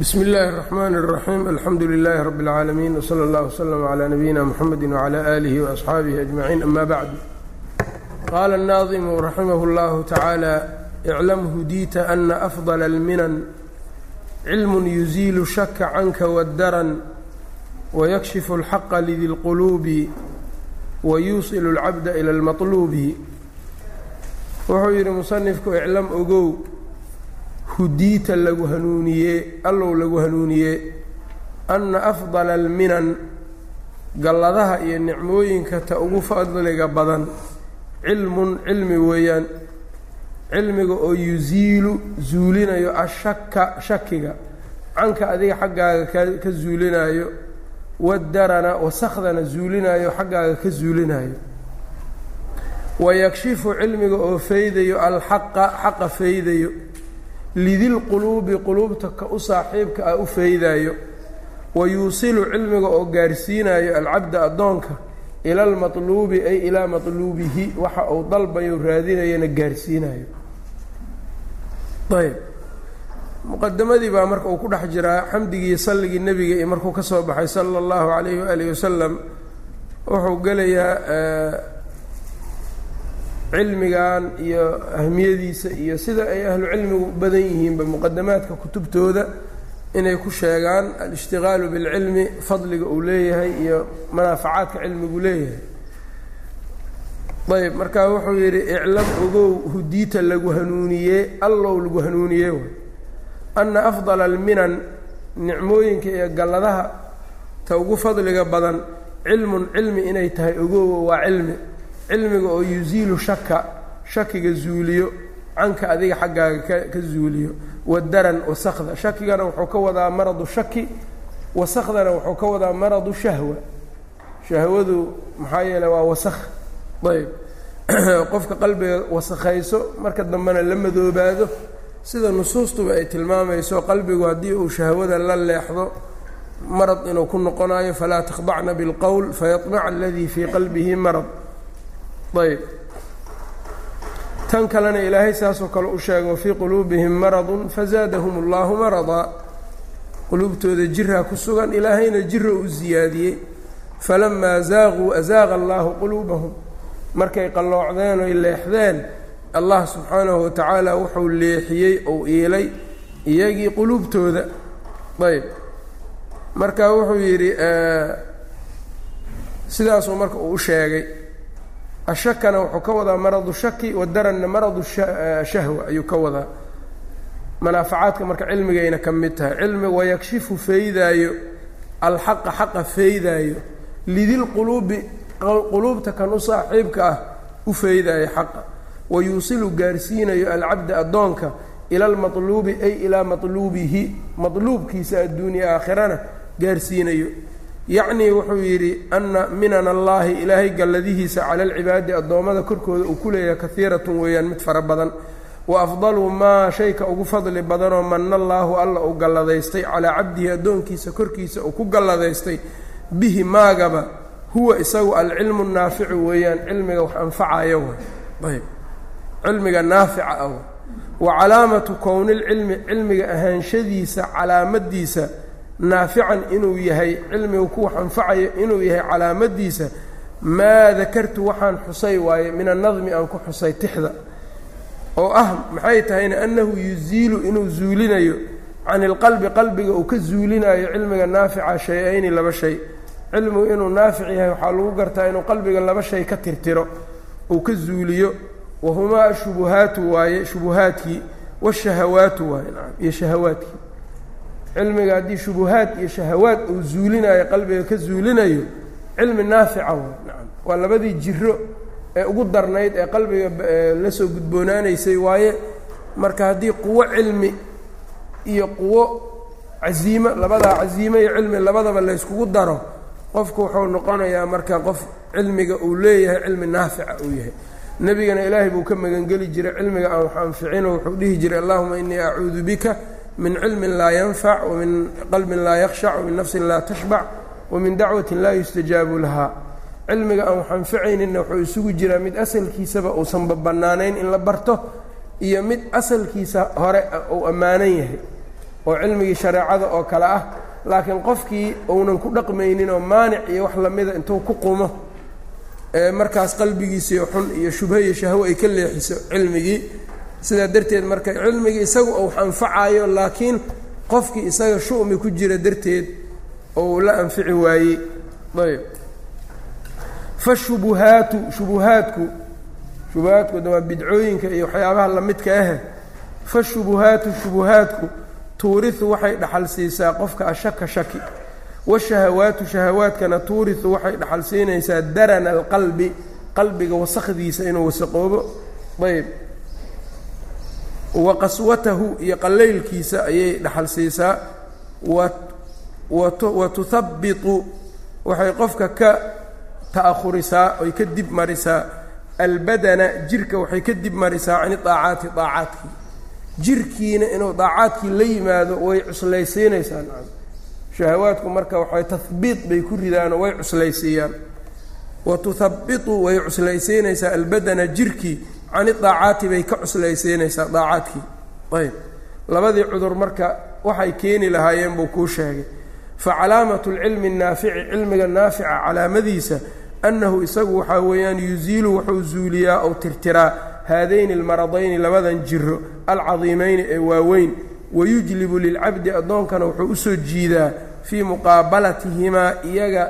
bsmi اllahi الرحmn الرaxيim alxamdu لilaahi rab اlcaalamiin wslى اllah wslm عlى nabiyina mxamedi wعlى آlihi وaصxaabihi أجmaciin ama bacd qaala الnaadimu raximah اllahu tacaala iclam hudiita ana afضل اlminan cilm yuziilu shaka canka wاdaran wayakshifu اlxaqa lidi اlquluubi wayuusil اlcabda ilى اlmaطluubi wuxuu yidhi musanifku iclam ogow hudiita lagu hanuuniyee allow lagu hanuuniyee anna afdala alminan galladaha iyo nicmooyinka ta ugu fadliga badan cilmun cilmi weeyaan cilmiga oo yusiilu zuulinayo ashaka shakiga canka adiga xaggaaga ka zuulinayo wadarana wasakhdana zuulinayo xaggaaga ka zuulinayo wayakshifu cilmiga oo faydayo alxaqa xaqa faydayo lidilquluubi quluubta ka u saaxiibka ah u faydaayo wa yuusilu cilmiga oo gaarsiinayo alcabda addoonka ila almatluubi ay ilaa matluubihi waxa uu dalbayo raadinayana gaarsiinayo ayb. Muqadamadii baa marka uu ku dhex jiraa xamdigii salligii nebiga iyo markuu ka soo baxay sala allahu calayhi waalihi wasalam wuxuu gelayaa cilmigan iyo ahmiyadiisa iyo sida ay ahlu cilmigu badan yihiinba muqadamaadka kutubtooda inay ku sheegaan alishtigaalu bilcilmi fadliga uu leeyahay iyo manaafacaadka cilmigu leeyahay. Ayb marka wuxuu yidhi iclam ogow hudiita lagu hanuuniyee allow lagu hanuuniyee way. Anna afdala alminan nicmooyinka iyo galladaha ta ugu fadliga badan cilmun cilmi inay tahay ogowo waa cilmi cilmiga oo yusiilu shaka shakiga zuuliyo canka adiga xaggaaga ka zuuliyo wadaran wasakda shakigana wuxuu ka wadaa maradu shaki wasakdana wuxuu ka wadaa maradu shahwa. Shahwadu maxaa yeele waa wasakh. Ayb. Qofka qalbiga wasakhayso marka dambena la madoobaado sida nusuustuba ay tilmaamayso qalbigu haddii uu shahwada la leexdo marad inuu ku noqonayo falaa takhdacna bilqowl fayaطmaca aladii fii qalbihi marad ayb. Tan kalena ilaahay saasoo kale u sheego fii quluubihim maradun fazaadahum اllahu maradaa quluubtooda jiraa ku sugan ilaahayna jira u siyaadiyey falamaa zaaquu azaaqa allahu quluubahum. Markay qalloocdeen oy leexdeen allah subxaanahu watacaala wuxuu leexiyey ou iilay iyagii quluubtooda. Ayb. Marka wuxuu yidhi sidaasuu marka uu u sheegay ashakana wuxuu ka wadaa maradu shaki wadaranna maradu shahwa ayuu ka wadaa. Manaafacaadka marka cilmigayna ka mid tahay. Cilmi wayakshifu faydaayo alxaqa xaqa faydaayo. Lidilquluubi quluubta kan u saaxiibka ah u faydaayo xaqa. Wa yuusilu gaarsiinayo alcabda addoonka ila almatluubi ay ilaa matluubihi matluubkiisa adduuniya aakhirana gaarsiinayo yacnii wuxuu yidhi anna minan allaahi ilaahay galladihiisa cala alcibaadi addoommada korkooda uu ku leeyahay kahiiratun weeyaan mid fara badan. Wa afdalu maa shayka ugu fadli badanoo manna allaahu alla uu galladaystay calaa cabdihi addoonkiisa korkiisa uu ku galladaystay. Bihi maagaba huwa isagu alcilmu naaficu weeyaan cilmiga wax anfacayo ayb cilmiga naafica ah wa. Calaamatu kownilcilmi cilmiga ahaanshadiisa calaamadiisa naafican inuu yahay cilmigu ku anfacayo inuu yahay calaamadiisa maa dakartu waxaan xusay waaye min annadmi aan ku xusay tixda. Oo ah maxay tahayna annahu yuziilu inuu zuulinayo can ilqalbi qalbiga uu ka zuulinayo cilmiga naafica shay-ayni laba shay. Cilmigu inuu naafic yahay waxaa lagu gartaa inuu qalbiga laba shay ka tirtiro uu ka zuuliyo wahumaa ashubuhaatu waaye shubuhaadkii washahawaatu waaye iyo shahawaadkii cilmiga haddii shubuhaad iyo shahawaad uu zuulinayo qalbiga ka zuulinayo cilmi naafica way nacam. Waa labadii jiro ee ugu darnayd ee qalbiga la soo gudboonaanaysay waaye marka haddii quwo cilmi iyo quwo casiimo labadaa casiimo iyo cilmi labadaba layskugu daro qofku wuxuu noqonayaa marka qof cilmiga uu leeyahay cilmi naafica uu yahay. Nebigana ilaahay buu ka magangeli jiray cilmiga aan wax anficino wuxuu dhihi jiray allahuma inii acuudu bika min cilmin laa yanfac wamin qalbin laa yakhshac wamin nafsin laa tashbac wamin dacwatin laa yustajaabu lahaa. Cilmiga aan wax anficayninna wuxuu isugu jiraa mid asalkiisaba uusanba bannaanayn in la barto iyo mid asalkiisa hore uu ammaanan yahay oo cilmigii shareecada oo kale ah. Laakiin qofkii uunan ku dhaqmaynin oo maanic iyo wax lamida intuu ku qumo ee markaas qalbigiisiiyo xun iyo shubho iyo shahwo ay ka leexiso cilmigii sidaa darteed marka cilmigii isagu uu anfacayo laakiin qofkii isaga shu'mi ku jira darteed ou la anfici waayey. Ayb. Fashubuhaatu shubuhaadku shubuhaadku da waa bidcooyinka iyo waxyaabaha lamidka ahe fashubuhaatu shubuhaadku tuuriu waxay dhaxal siisaa qofka ashaka shaki. Washahawaatu shahawaadkana tuuriu waxay dhaxal siinaysaa darana alqalbi qalbiga wasakdiisa inuu wasaqoobo. Ayb wa qaswatahu iyo qalaylkiisa ayay dhaxal siisaa. Wa tuhabitu waxay qofka ka ta'ahurisaa oy ka dib marisaa. Albadana jirka waxay ka dib marisaa cani daacaati daacaadkii. Jirkiina inuu daacaadkii la yimaado way cuslaysiinaysaa shahawaadku marka waxay tahbiit bay ku ridaanoo way cuslaysiiyaan. Wa tuhabitu way cuslaysiinaysaa. Albadana jirkii cani daacaati bay ka cuslaysiinaysaa daacaadkii ayb. Labadii cudur marka waxay keeni lahaayeen buu kuu sheegay. Fa calaamatu lcilmi naafici cilmiga naafica calaamadiisa annahu isagu waxaa weeyaan yuziilu wuxuu zuuliyaa ou tirtiraa haadayni almaradayni labadan jiro alcadiimayni ee waaweyn. Wayujlibu lilcabdi addoonkana wuxuu u soo jiidaa fii muqaabalatihimaa iyaga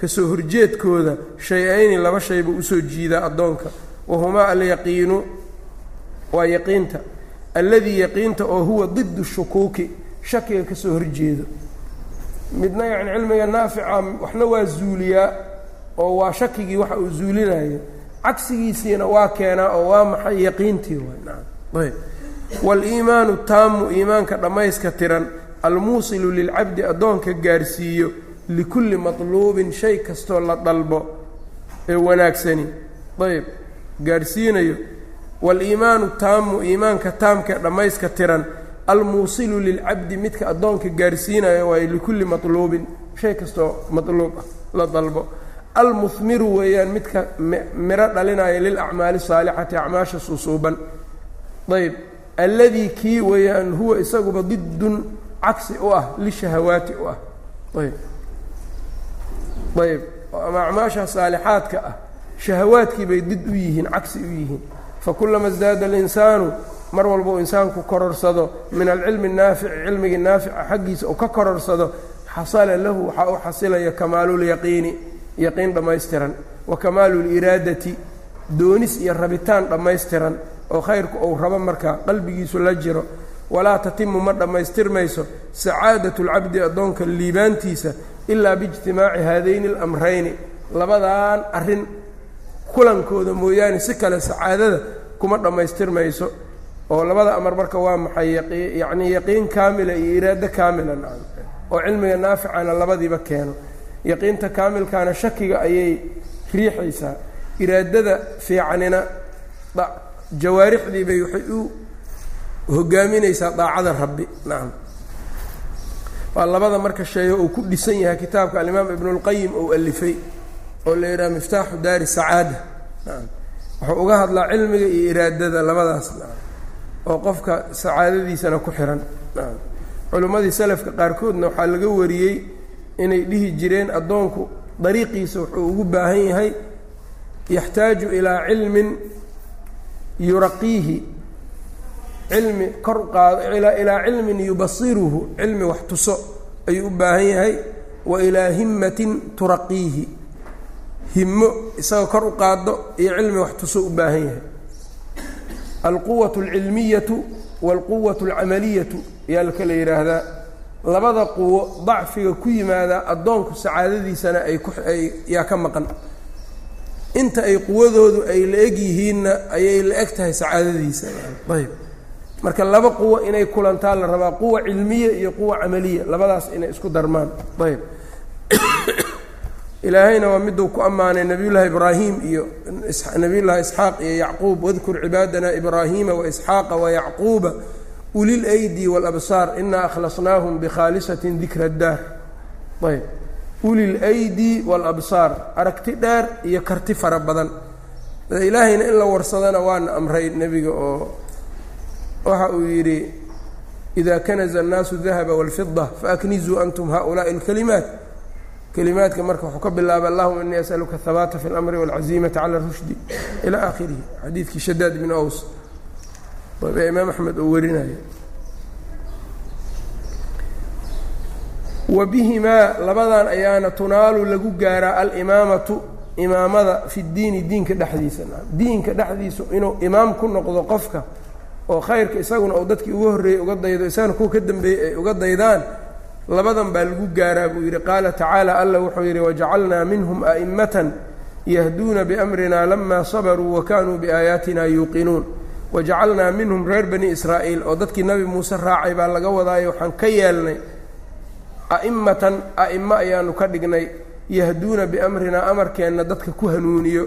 ka soo horjeedkooda shay-ayni laba shaybuu u soo jiidaa addoonka wahumaa alyaqiinu waa yaqiinta alladii yaqiinta oo huwa didu shukuuki shakiga ka soo horjeedo midna yacni cilmiga naafica waxna waa zuuliyaa oo waa shakigii waxa uu zuulinayo cagsigiisiina waa keenaa oo waa maxay yaqiintii waayb waaliimaanu taamu iimaanka dhammayska tiran almuusilu lilcabdi addoonka gaarsiiyo likulli matluubin shay kastoo la dalbo ee wanaagsani ayb gaarhsiinayo waaliimaanu taamu iimaanka taamka dhammayska tiran almuusilu lilcabdi midka addoonka gaarsiinayo waayo likulli matluubin shay kastoo matluub ah la dalbo. Almuhmiru weeyaan midka miro dhalinaya lilacmaali saalixati acmaasha susuuban ayb alladii kii weeyaan huwa isaguba didun cagsi u ah lishahawaati u ah. Ayb ayb ama acmaasha saalixaadka ah shahawaadkii bay did u yihiin cagsi u yihiin. Fakulama sdaada alinsaanu mar walba uu insaanku kororsado min alcilmi naafici cilmigii naafica xaggiisa uu ka kororsado xasala lahu waxaa u xasilaya kamaalulyaqiini yaqiin dhammaystiran. Wa kamaalu liraadati doonis iyo rabitaan dhammaystiran oo khayrku uu rabo markaa qalbigiisu la jiro. Walaa tatimu ma dhammaystirmayso sacaadatu lcabdi addoonka liibaantiisa ilaa biijtimaaci haadayni alamrayni labadaan arrin kulankooda mooyaane si kale sacaadada kuma dhammaystirmayso oo labada amar marka waa maxay yacnii yaqiin kaamila iyo iraado kaamila nacam oo cilmiga naaficana labadiiba keeno. Yaqiinta kaamilkaana shakiga ayay riixaysaa. Iraadada fiicanina jawaarixdii bay waxay u hogaaminaysaa daacada rabbi. Nacam waa labada marka sheego uu ku dhisan yahay kitaabka alimaam ibnulqayim ou alifay oo la yidhaha miftaaxu daari sacaada. Wuxuu uga hadlaa cilmiga iyo iraadada labadaas. Oo qofka sacaadadiisana ku nacam culimmadii salafka qaarkoodna waxaa laga wariyey inay dhihi jireen addoonku dariiqiisa wuxuu ugu baahan yahay yaxtaaju ilaa cilmin yuraqiihi. Cilmi kor qaado ilaa cilmin yubasiruhu. Cilmi wax tuso ayuu u baahan yahay wa ilaa himmatin turaqiihi himmo isagao kor u qaado iyo cilmi wax tuso u baahan yahay. Alquwatu alcilmiyatu waalquwatu alcamaliyatu ayaa la kala yidhaahdaa labada quwo dacfiga ku yimaadaa addoonku sacaadadiisana ay ku ay yaa ka maqan. Inta ay quwadoodu ay la eg yihiinna ayay la eg tahay sacaadadiisa. Ayb. Marka laba quwo inay kulantaa la rabaa quwa cilmiya iyo quwa camaliya. Labadaas inay isku darmaan. Ayb ilaahayna waa miduu ku ammaanay nabiyullaahi ibraahim iyo nabiyullaahi isxaaq iyo yacquub. Wadkur cibaadana ibraahiima waisxaaqa wayacuuba ulil aydi walabsaar inaa akhlasnaahum bikhaalisatin dikra daar ayb ulil aydi walabsaar aragti dheer iyo karti fara badan. Ilaahayna in la warsadana waana amray nebiga oo waxa uu yidhi idaa kanaza annaasu dahaba walfida faaknizuu antum haulaai اlkalimaat kelimaadka marka wuxuu ka bilaabay allahuma inii asaluka habaata fi اlamri wاlcaziimata cala rushdi ilaa aakhirihi. Xadiidkii shadaad bn aws ee imaam axmed oo warinayo. Wa bihimaa labadan ayaana tunaalu lagu gaaraa alimaamatu imaamada fi diini diinka dhexdiisa. Diinka dhexdiisu inuu imaam ku noqdo qofka oo khayrka isaguna uu dadkii uga horreeyey uga daydo isagana kuwa ka dambeeyey ay uga daydaan labadan baa lagu gaaraa buu yidhi qaala tacaala alla wuxuu yidhi wajacalnaa minhum a'immatan yahduuna biamrina lama sabaruu wa kaanuu biaayaatina yuuqinuun. Wajacalnaa minhum reer bani israa'iil oo dadkii nabi muuse raacay baa laga wadaayo waxaan ka yeelnay a'immatan a'immo ayaanu ka dhignay yahduuna biamrinaa amarkeenna dadka ku hanuuniyo.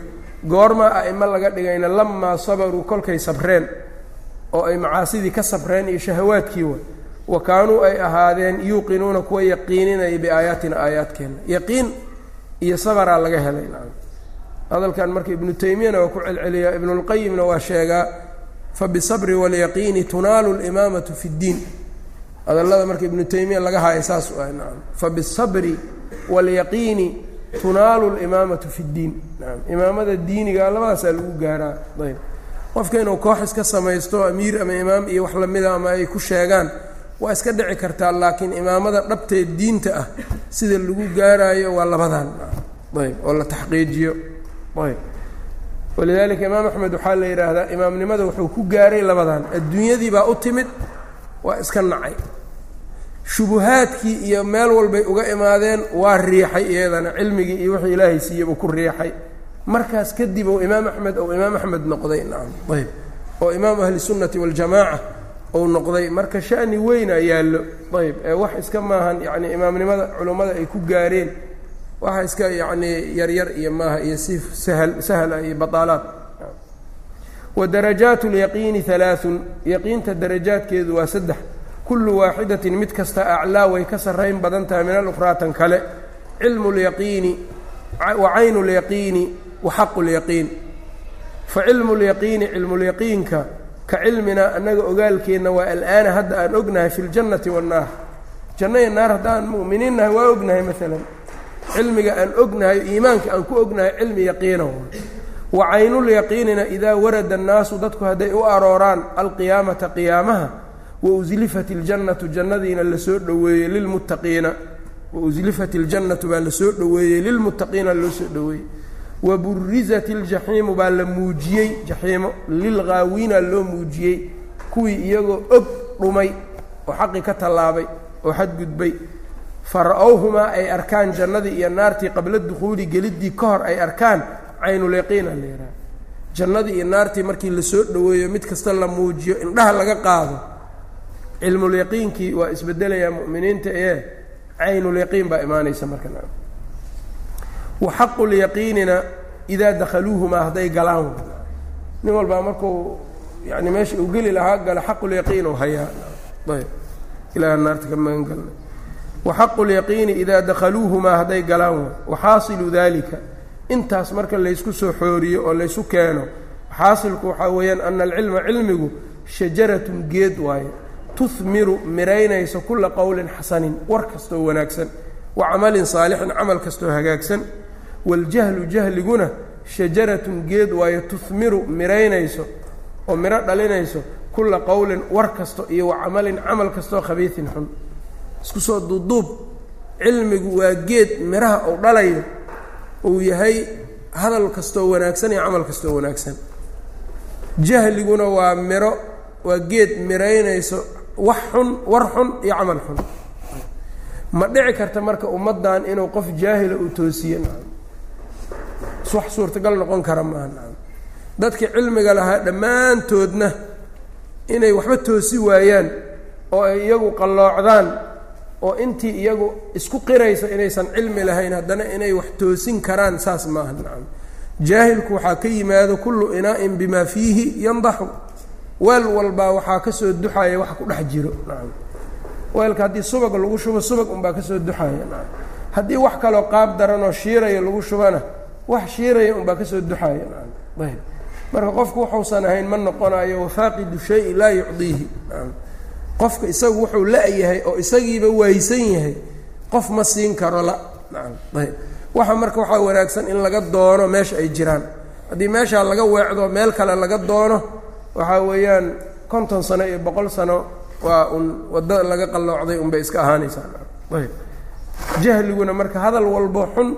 Goormaa a'immo laga dhigayna lamaa sabaruu kolkay sabreen oo ay macaasidii ka sabreen iyo shahawaadkii wa wa kaanuu ay ahaadeen yuuqinuuna kuwa yaqiininaya biaayaatina aayaadkeenna yaqiin iyo sabaraa laga helay hadalkan marka ibnu taymiyana waa ku celceliyaa ibnulqayimna waa sheegaa fabisabri waalyaqiini tunaalu limaamatu fi ddiin hadallada marka ibnu taymiya laga haayo saas u ah nacam. Fabisabri waalyaqiini tunaalu limaamatu fi ddiin nacam imaamada diiniga labadaasaa lagu gaaraa. Ayb. Qofka inuu koox iska samaysto amiir ama imaam iyo wax lamida ama ay ku sheegaan waa iska dhici kartaa laakiin imaamada dhabteed diinta ah sida lagu gaaraayo waa labadan. Ayb oo la taxqiijiyo. Ayb. Walidaalika imaam axmed waxaa la yidhaahdaa imaamnimada wuxuu ku gaaray labadan. Adduunyadii baa u timid waa iska nacay. Shubuhaadkii iyo meel walbay uga imaadeen waa riixay iyadana cilmigii iyo wixii ilaahay siiyey buu ku riixay. Markaas kadib ou imaam axmed ou imaam axmed noqday nacam ayb. Oo imaam ahli sunnati waljamaaca ou noqday marka shani weyna yaallo. Ayb ee wax iska maahan yacni imaamnimada culummada ay ku gaareen. Waxa iska yacni yaryar iyo maaha iyo si sahal sahla iyo bataalaad wa darajaat lyaqiini halaaثun yaqiinta darajaadkeedu waa saddex. Kullu waaxidatin mid kasta aclaa way ka sarrayn badan tahay min alukhraatan kale. Cilmu lyaqiini wa caynu lyaqiini wa xaqu lyaqiin fa cilmu lyaqiini cilmulyaqiinka ka cilmina annaga ogaalkeenna waa al'aana hadda aan ognahay fi ljannati waannaar janno iyo naar haddaan mu'miniin nahay waa ognahay maalan cilmiga aan ognahay iimaanka aan ku ognahay cilmi yaqiina wa caynulyaqiinina idaa warada annaasu dadku hadday u arooraan alqiyaamata qiyaamaha wa uslifat iljannatu jannadiina la soo dhoweeyey lilmuttaqiina. Wa uslifat iljannatu baa la soo dhoweeyey lilmuttaqiina loo soo dhoweeyey wa burizat iljaxiimu baa la muujiyey jaxiimo lilghaawiina loo muujiyey kuwii iyagoo og dhumay oo xaqii ka tallaabay oo xadgudbay. Fara-owhumaa ay arkaan jannadii iyo naartii qabla dukhuuli geliddii ka hor ay arkaan caynulyaqiina la yidhaha jannadii iyo naartii markii la soo dhoweeyo mid kasta la muujiyo indhaha laga qaado. Cilmulyaqiinkii waa isbedelayaa mu'miniinta ee caynulyaqiin baa imaanaysa marka wa xaqu lyaqiinina idaa dakhaluuhumaa hadday galaan. Nin walbaa markuu yani meesha uu geli lahaa gala xaqulyaqiin u hayaa. Ayb. Ilaah naarta ka magan galna. Waxaqu lyaqiini idaa dakhaluuhumaa hadday galaan. Waxaasilu dalika intaas marka laysku soo xooriyo oo laysu keeno xaasilku waxaa weeyaan ana alcilma cilmigu shajaratun geed waaye. Tuhmiru miraynayso kulla qowlin xasanin war kastoo wanaagsan. Wa camalin saalixin camal kastoo hagaagsan waاljahlu jahliguna shajaratun geed waayo tuhmiru miraynayso oo miro dhalinayso kulla qowlin war kasto iyo wa camalin camal kastoo khabiisin xun isku soo duuduub cilmigu waa geed miraha uu dhalayo uu yahay hadal kastoo wanaagsan iyo camal kastoo wanaagsan jahliguna waa miro waa geed miraynayso wax xun war xun iyo camal xun ma dhici karta marka ummaddan inuu qof jaahila uu toosiye wax suurtagal noqon kara maaha dadkii cilmiga lahaa dhammaantoodna inay waxba toosi waayaan oo ay iyagu qalloocdaan oo intii iyagu isku qiraysa inaysan cilmi lahayn haddana inay wax toosin karaan saas maaha nacam jaahilku waxaa ka yimaado kullu inaa'in bimaa fiihi yandaxu weel walbaa waxaa ka soo duxaya wax ku dhex jiro. Nacam weelka haddii subag lagu shubo subag unbaa ka soo duxaya nacam haddii wax kaloo qaab daranoo shiiraya lagu shubana wax shiiraya unbaa ka soo duxaya nacam ayb. Marka qofku waxuusan ahayn ma noqonayo wafaaqidu shayi laa yucdiihi. Qofka isagu wuxuu la-yahay oo isagiiba waaysan yahay qof ma siin karo la. Ayb. Waxa marka waxaa wanaagsan in laga doono meesha ay jiraan. Haddii meeshaa laga weecdo meel kale laga doono waxaa weeyaan konton sano iyo boqol sano waa un waddo laga qalloocday unbay iska ahaanaysaa. Ayb. Jahliguna marka hadal walbo xun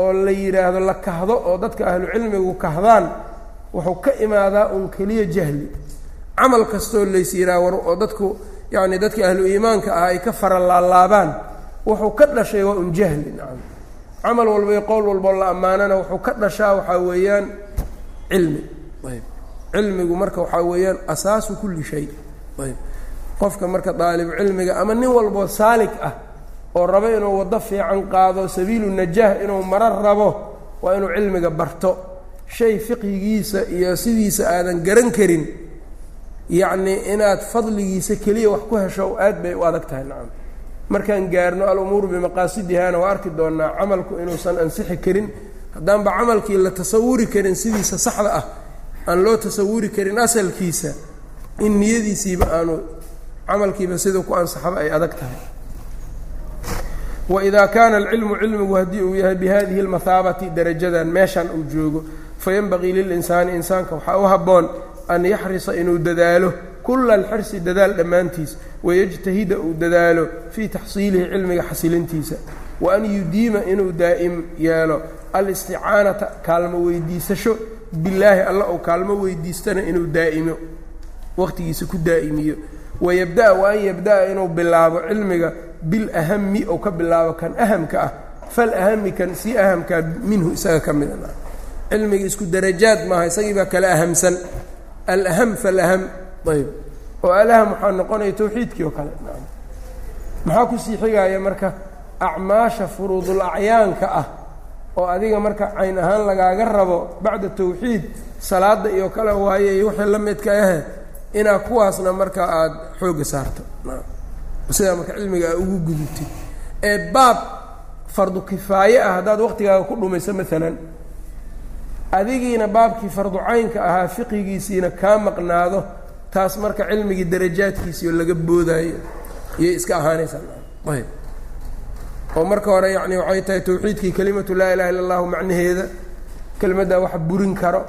oo la yidhaahdo la kahdo oo dadka ahlu cilmigu kahdaan wuxuu ka imaadaa un keliya jahli. Camal kastoo lays yidhaha war oo dadku yacni dadka ahlu iimaanka ah ay ka fara laalaabaan wuxuu ka dhashay waa un jahli nacam. Camal walba iyo qowl walboo la ammaanana wuxuu ka dhashaa waxaa weeyaan cilmi. Ayb. Cilmigu marka waxaa weeyaan asaasu kulli shay. Ayb. Qofka marka daalibu cilmiga ama nin walboo saalik ah oo rabo inuu waddo fiican qaado sabiilu najaah inuu maro rabo waa inuu cilmiga barto. Shay fiqhigiisa iyo sidiisa aadan garan karin. Yacnii inaad fadligiisa keliya wax ku hesho aad bay u adag tahay nacam. Markaan gaarno al-umuuru bimaqaasidihaana waa arki doonnaa camalku inuusan ansixi karin. Haddaanba camalkii la tasawuri karin sidiisa saxda ah aan loo tasawuri karin asalkiisa in niyadiisiiba aanu camalkiiba siduu ku ansaxaba ay adag tahay waidaa kaana alcilmu cilmigu haddii uu yahay bihadihi almathaabati darajadan meeshan uu joogo fayanbagii lilinsaani insaanka waxaa u habboon an yaxrisa inuu dadaalo kula alxirsi dadaal dhammaantiis wayajtahida uu dadaalo fii taxsiilihi cilmiga xasilintiisa wa an yudiima inuu daa'im yeelo alisticaanata kaalmo weydiisasho bilaahi alla uu kaalmo weydiistana inuu daa'imo waqtigiisa ku daa'imiyo. Wayabda'a wa an yabda'a inuu bilaabo cilmiga bilahami ou ka bilaabo kan ahamka ah falahami kan si ahamkaa minhu isaga ka mida cilmiga isku darajaad maaha isagii baa kala ahamsan. Alaham falaham ayb oo alaham waxaa noqonaya tawxiidkii oo kale maxaa ku sii xigaaya marka acmaasha furuudul acyaanka ah oo adiga marka cayn ahaan lagaaga rabo bacda tawxiid salaada iyo kale waaye iyo wixii la midka ahe inaa kuwaasna marka aada xoogga saarto sidaa marka cilmiga aa ugu gudubtid ee baab fardu kifaaye ah haddaad waqtigaaga ku dhumayso maalan adigiina baabkii fardu caynka ahaa fiqigiisiina kaa maqnaado taas marka cilmigii darajaadkiisii oo laga boodaayo iyay iska ahaanaysaa. Ayb oo marka hore yacni waxay tahay tawxiidkii kelimatu laa ilaha illa allahu macnaheeda kelimaddaa wax burin karo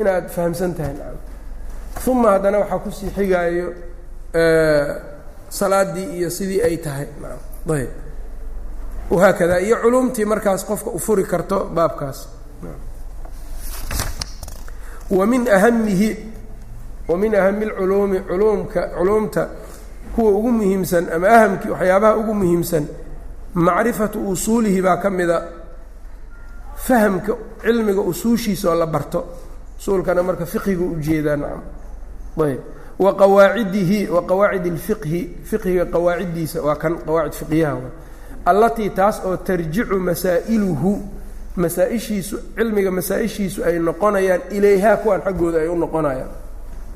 inaad fahamsan tahay. Uma haddana waxaa ku sii xigaayo salaadii iyo sidii ay tahay. Ayb. Wahaakada iyo culumtii markaas qofka u furi karto baabkaas. Wa min ahamihi wa ahami lculuumi culuumka culuumta kuwa ugu muhiimsan ama ahamkii waxyaabaha ugu muhiimsan macrifatu usuulihi baa ka mida fahamka cilmiga usuushiisa oo la barto. Usuulkana marka fiqiga u jeedaa nacam ayb wa qawaacidihi wa qawaacid اlfiqhi fiqhiga qawaaciddiisa waa kan qawaacid fiqyaha allatii taas oo tarjicu masaa'iluhu masaa-ishiisu cilmiga masaa-ishiisu ay noqonayaan ilayhaa kuwaan xaggooda ay u noqonayaan.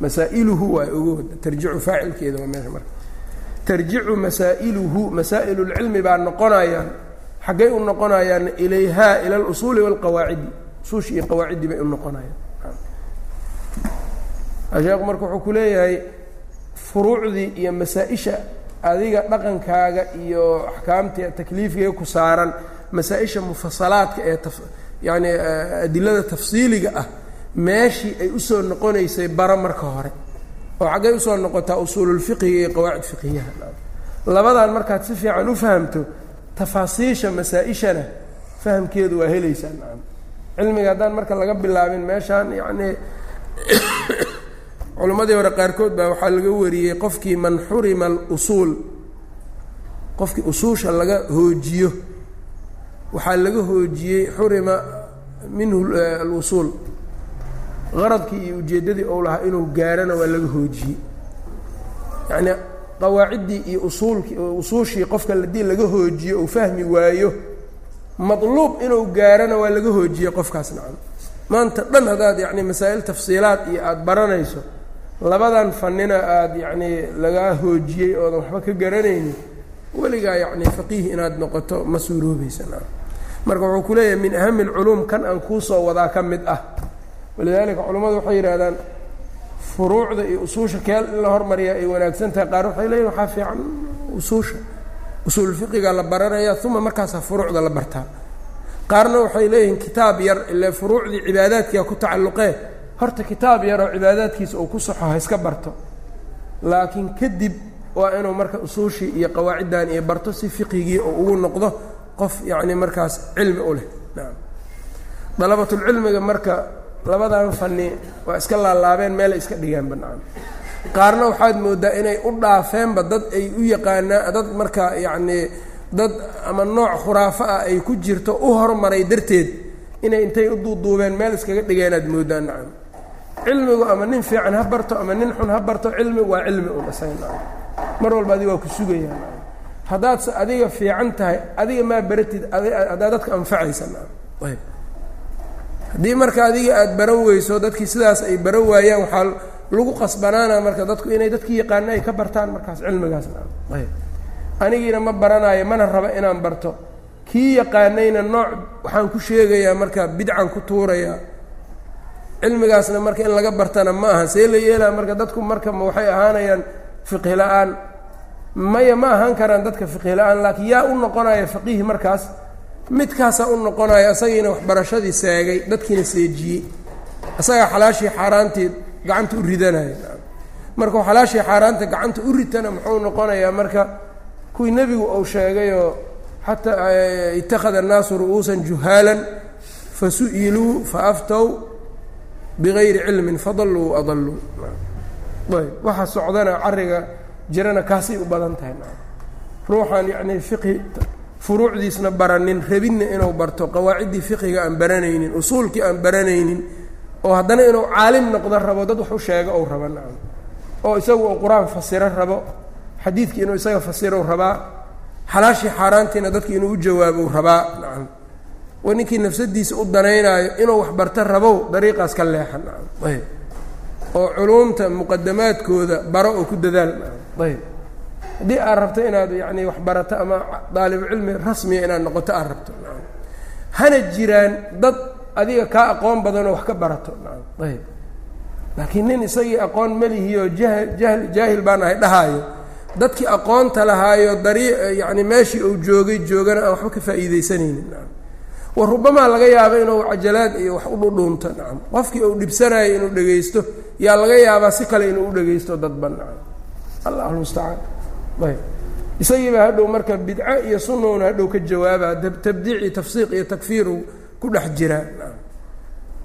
Masaa'iluhu waa ogooda tarjicu faacilkeeda waa meesha marka. Tarjicu masaa'iluhu masaa'ilulcilmi baa noqonayaan xaggay u noqonayaan ilayhaa ila alusuuli waalqawaacidi usuushi iyo qawaaciddii bay u noqonayaan sheekhu marka wuxuu ku leeyahay furuucdii iyo masaa-isha adiga dhaqankaaga iyo axkaamta takliifkiga ku saaran masaa-isha mufasalaadka ee yani adilada tafsiiliga ah meeshii ay u soo noqonaysay bara marka hore oo xaggay u soo noqotaa usuululfiqiga iyo qawaacid fiqiyaha labadan markaad si fiican u fahamto tafaasiisha masaa-ishana fahamkeedu waa helaysaa cilmiga haddaan marka laga bilaabin meeshaan yacni culimmadii hore qaarkood baa waxaa laga wariyey qofkii man xurima alusuul qofkii usuusha laga hoojiyo. Waxaa laga hoojiyey xurima minhu alusuul qaradkii iyo ujeeddadii ou lahaa inuu gaarana waa laga hoojiyey. Yacnii qawaaciddii iyo usuulkii usuushii qofka haddii laga hoojiyo ou fahmi waayo madluub inuu gaarana waa laga hoojiyey qofkaas nacam. Maanta dhan haddaad yacni masaa'il tafsiilaad iyo aada baranayso labadan fanina aada yacnii lagaa hoojiyey oodan waxba ka garanaynin weligaa yacni faqiih inaad noqoto ma suuroobaysa marka wuxuu ku leeyahay min ahami alculuum kan aan kuusoo wadaa ka mid ah. Walidaalika culammadu waxay yidhahdaan furuucda iyo usuusha keel in la hormariyaa ay wanaagsan tahay? Qaar waxay leeyihiin waxaa fiican usuusha usuul fiqiga la baranaya uma markaasaa furuucda la bartaa. Qaarna waxay leeyihiin kitaab yar ile furuucdii cibaadaadkia ku tacalluqee horta kitaab yar oo cibaadaadkiisa uu ku saxo ha iska barto. Laakiin kadib waa inuu marka usuushii iyo qawaaciddan iyo barto si fiqigii oo ugu noqdo qof yacni markaas cilmi u leh. Nacam dalabatulcilmiga marka labadan fani waa iska laalaabeen meelay iska dhigeenba nacam qaarna waxaad moodaa inay u dhaafeenba dad ay u yaqaanaa dad marka yacnii dad ama nooc khuraafo ah ay ku jirto u hormaray darteed inay intay u duuduubeen meel iskaga dhigeen aad mooddaa nacam cilmigu ama nin fiican ha barto ama nin xun ha barto cilmigu waa cilmi un isaga mar walba adiga waa ku sugayaa nacam haddaadse adiga fiican tahay adiga maa baratid haddaad dadka anfacaysa ayb. Haddii marka adiga aada baran weyso dadkii sidaas ay baran waayaan waxaa lagu qasbanaana marka dadku inay dadkii yaqaana ay ka bartaan markaas cilmigaas ayb. Anigiina ma baranayo mana raba inaan barto. Kii yaqaanayna nooc waxaan ku sheegayaa marka bidcan ku tuurayaa cilmigaasna marka in laga bartana ma aha see la yeelaa marka dadku marka ma waxay ahaanayaan fiqhi la'aan. Maya ma ahaan karaan dadka fiqhi la'aan laakiin yaa u noqonaya faqiih markaas. Midkaasaa u noqonaya isagiina waxbarashadii seegay dadkiina seejiyey. Isagaa xalaashii xaaraanteed gacanta u ridanaya. Markuu xalaashii xaaraanta gacanta u ritana muxuu noqonayaa marka kuwii nebigu uu sheegayoo xataa itakhada annaasu ru'uusan juhaalan fasu'iluu faaftow bigayri cilmin fadalluu adalluu ayb waxa socdana carriga jirana kaasay u badan tahay. Ruuxaan yacnii fiqhi furuucdiisna baranin rabinna inuu barto qawaaciddii fiqiga aan baranaynin usuulkii aan baranaynin oo haddana inuu caalim noqdo rabo dad wax u sheego ou rabo nacam. Oo isagu uu qur'aan fasiro rabo xadiidkii inuu isaga fasirou rabaa xalaashii xaaraantiina dadki inuu u jawaabou rabaa nacam wa ninkii nafsadiisa u danaynaayo inuu wax barto rabow dariiqaas ka leexa nacam ayb. Oo culuumta muqadamaadkooda baro oo ku dadaal. Ayb. Haddii aad rabto inaad yacni wax barato ama daalibu cilmi rasmiya inaad noqoto aad rabto. Hana jiraan dad adiga kaa aqoon badanoo wax ka barato. Ayb. Laakiin nin isagii aqoon melihiioo jahl jahl jaahil baan ahay dhahaayo. Dadkii aqoonta lahaayo darii yacni meeshii uu joogay joogana aan waxba ka faa'iidaysanaynin wa rubamaa laga yaabo inuu cajalaad iyo wax u dhudhuunto nacam. Qofkii uu dhibsanayo inuu dhegaysto yaa laga yaabaa si kale inuu u dhegaysto dadban nacam. Allah almustacaan ayb. Isagiiba hadhow marka bidco iyo sunowna hadhow ka jawaabaa tabdiici tafsiiq iyo takfiiru ku dhex jiraa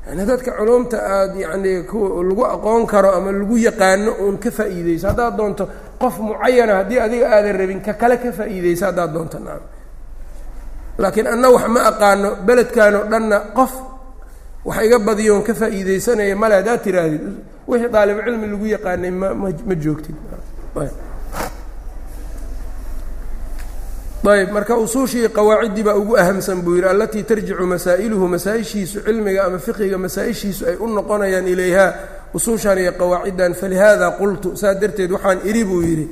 yani dadka culumta aada yacni lagu aqoon karo ama lagu yaqaano uun ka faa'iideyso haddaad doonto qof mucayana haddii adiga aadan rabin ka kale ka faa'iideyso haddaad doonto nacam laakiin anna wax ma aqaano beledkanoo dhanna qof wax iga badiyoon ka faa'iideysanaya male haddaad tiraahdid wixii daalibu cilmi lagu yaqaanay ma ma joogtid. Ayb. Marka usuushii qawaaciddii baa ugu ahamsan buu yidhi allatii tarjicu masaa'iluhu masaa-ishiisu cilmiga ama fiqiga masaa-ishiisu ay u noqonayaan ilayhaa usuushan iyo qawaaciddan falihaada qultu. Saa darteed waxaan idhi buu yidhi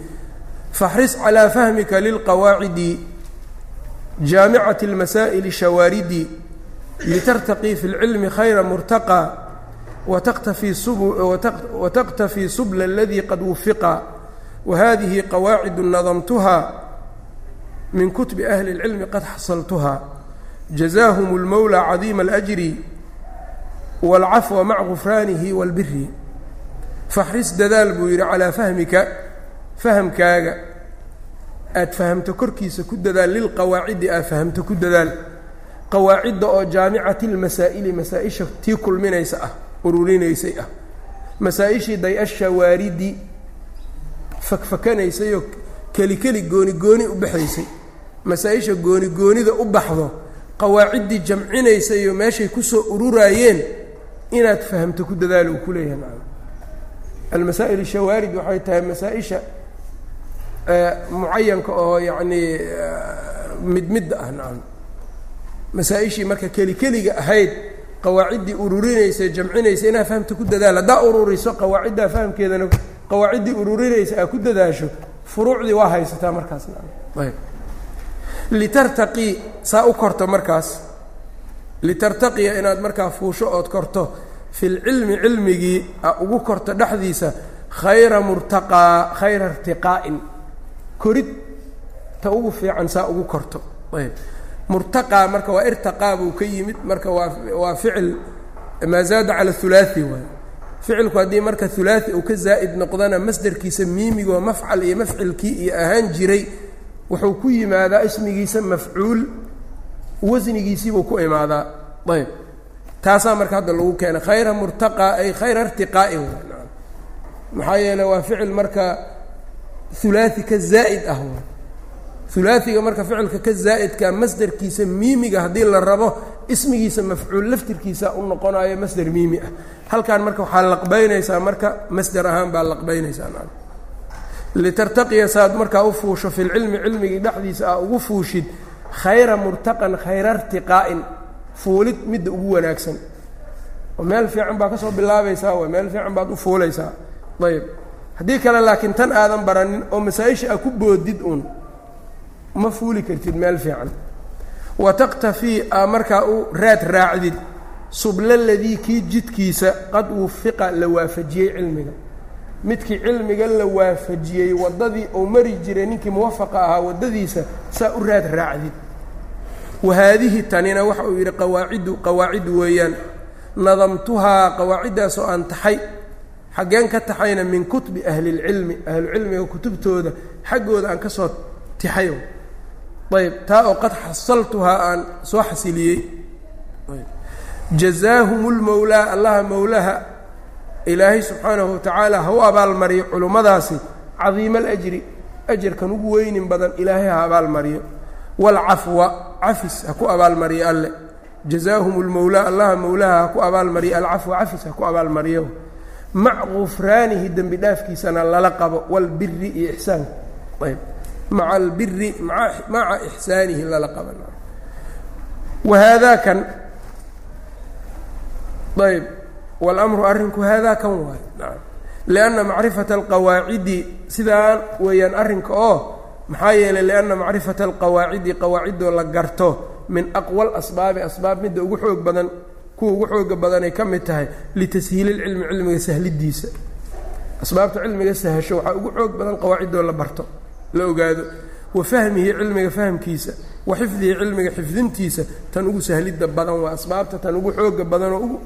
faxris calaa fahmika lilqawaacidi jaamicati اlmasaa'ili shawaaridi litartaqii fi اlcilmi khayra murtaqى wataqtafii subla aladii qad wufiqa wahadihi qawaacid nadamtuha min kutbi ahli اlcilmi qad xasaltuha jazaahum اlmowlى cadiima اlأjri wاlcafwa maca gufraanihi wاlbiri faxris dadaal buu yidhi calaa fahmika fahamkaaga aad fahamto korkiisa ku dadaal lilqawaacidi aad fahamto ku dadaal. Qawaacidda oo jaamicati lmasaa'ili masaa-isha tii kulminaysa ah ururinaysay ah. Masaa-ishii day-ashawaaridi fakfakanaysayoo keli keli gooni gooni u baxaysay. Masaa-isha gooni goonida u baxdo qawaaciddii jamcinaysayo meeshay ku soo ururaayeen inaad fahamto ku dadaal uu ku leeyahay. Almasaa'il shawaarid waxay tahay masaa-isha mucayanka oo yacnii mid midda ah nacam. Masaa-ishii marka keli keliga ahayd qawaaciddii ururinaysa jamcinaysa inaad fahamta ku dadaal haddaa ururiso qawaaciddaa fahamkeedana qawaaciddii ururinaysa aad ku dadaasho furuucdii waa haysataa markaas nacam. Litartaqii saa u korto markaas. Litartaqiya inaad markaa fuusho ood korto. Filcilmi cilmigii a ugu korto dhexdiisa khayra murtaqaa khayra irtiqaa'in korid ta ugu fiican saa ugu korto. Ayb. Murtaqaa marka waa irtaqaa buu ka yimid marka waa waa ficil maa zaada cala hulaai waay. Ficilku haddii marka hulaai uu ka zaa'id noqdana masderkiisa miimigoo mafcal iyo mafcilkii iyo ahaan jiray wuxuu ku yimaadaa ismigiisa mafcuul wasnigiisiibuu ku imaadaa. Ayb. Taasaa marka hadda lagu keenay. Khayra murtaqaa ay khayra irtiqaa'in maxaa yeele waa ficil marka hulaai ka zaa'id ah hulaaiga marka ficilka ka zaa'idka masderkiisa miimiga haddii la rabo ismigiisa mafcuul laftirkiisa u noqonayo masder miimi ah. Halkan marka waxaa laqbaynaysaa marka masder ahaan baa laqbaynaysaa litartaqiya saad markaa u fuusho fi lcilmi cilmigii dhexdiisa aa ugu fuushid khayra murtaqan khayra irtiqaa'in fuulid midda ugu wanaagsan. Oo meel fiican baa ka soo bilaabaysaa meel fiican baad u fuulaysaa. Ayb haddii kale laakiin tan aadan baranin oo masaa-isha a ku boodid uun ma fuuli kartid meel fiican. Wa taqtafii aa markaa u raad raacdid subla ladii kii jidkiisa qad wufiqa la waafajiyey cilmiga. Midkii cilmiga la waafajiyey waddadii uu mari jiray ninkii muwafaqa ahaa waddadiisa saa u raad raacdid. Wa haadihi tanina waxa uu yidhi qawaaciddu qawaacid weeyaan nadamtuhaa qawaaciddaasoo aan taxay xaggeen ka taxayna min kutubi ahlilcilmi ahlucilmiga kutubtooda xaggooda aan ka soo tixay ayb taa oo qad xasaltuhaa aan soo xasiliyey. Jazaahum lmowlaa allaha mowlaha ilaahay subxaanahu watacaala ha u abaalmariyo culummadaasi cadiima alajri ajarkan ugu weynin badan ilaahay ha abaalmariyo. Waalcafwa cafis ha ku abaalmariyo alle. Jazaahum lmowlaa allaha mowlaha ha ku abaalmariyo alcafwa cafis ha ku abaalmariyo mac gufraanihi dembi dhaafkiisana lala qabo walbiri iyo ixsaanka ayb. Maca albiri maca ixsaanihi lala qaba wahaadaakan ayb. Wاlmru arrinku haadaa kan waay. Lianna macrifata alqawaacidi sidaan weeyaan arrinka oo maxaa yeelay lianna macrifata alqawaacidi qawaacidoo la garto min aqwa lasbaabi asbaab midda ugu xoog badan kuwa ugu xooga badanay ka mid tahay litashiili lcilmi cilmiga sahlidiisa asbaabta cilmiga sahasho waxaa ugu xoog badan qawaacidoo la barto la ogaado. Wa fahmihi cilmiga fahmkiisa wa xifdihi cilmiga xifdintiisa tan ugu sahlidda badan waa asbaabta tan ugu xooga ugu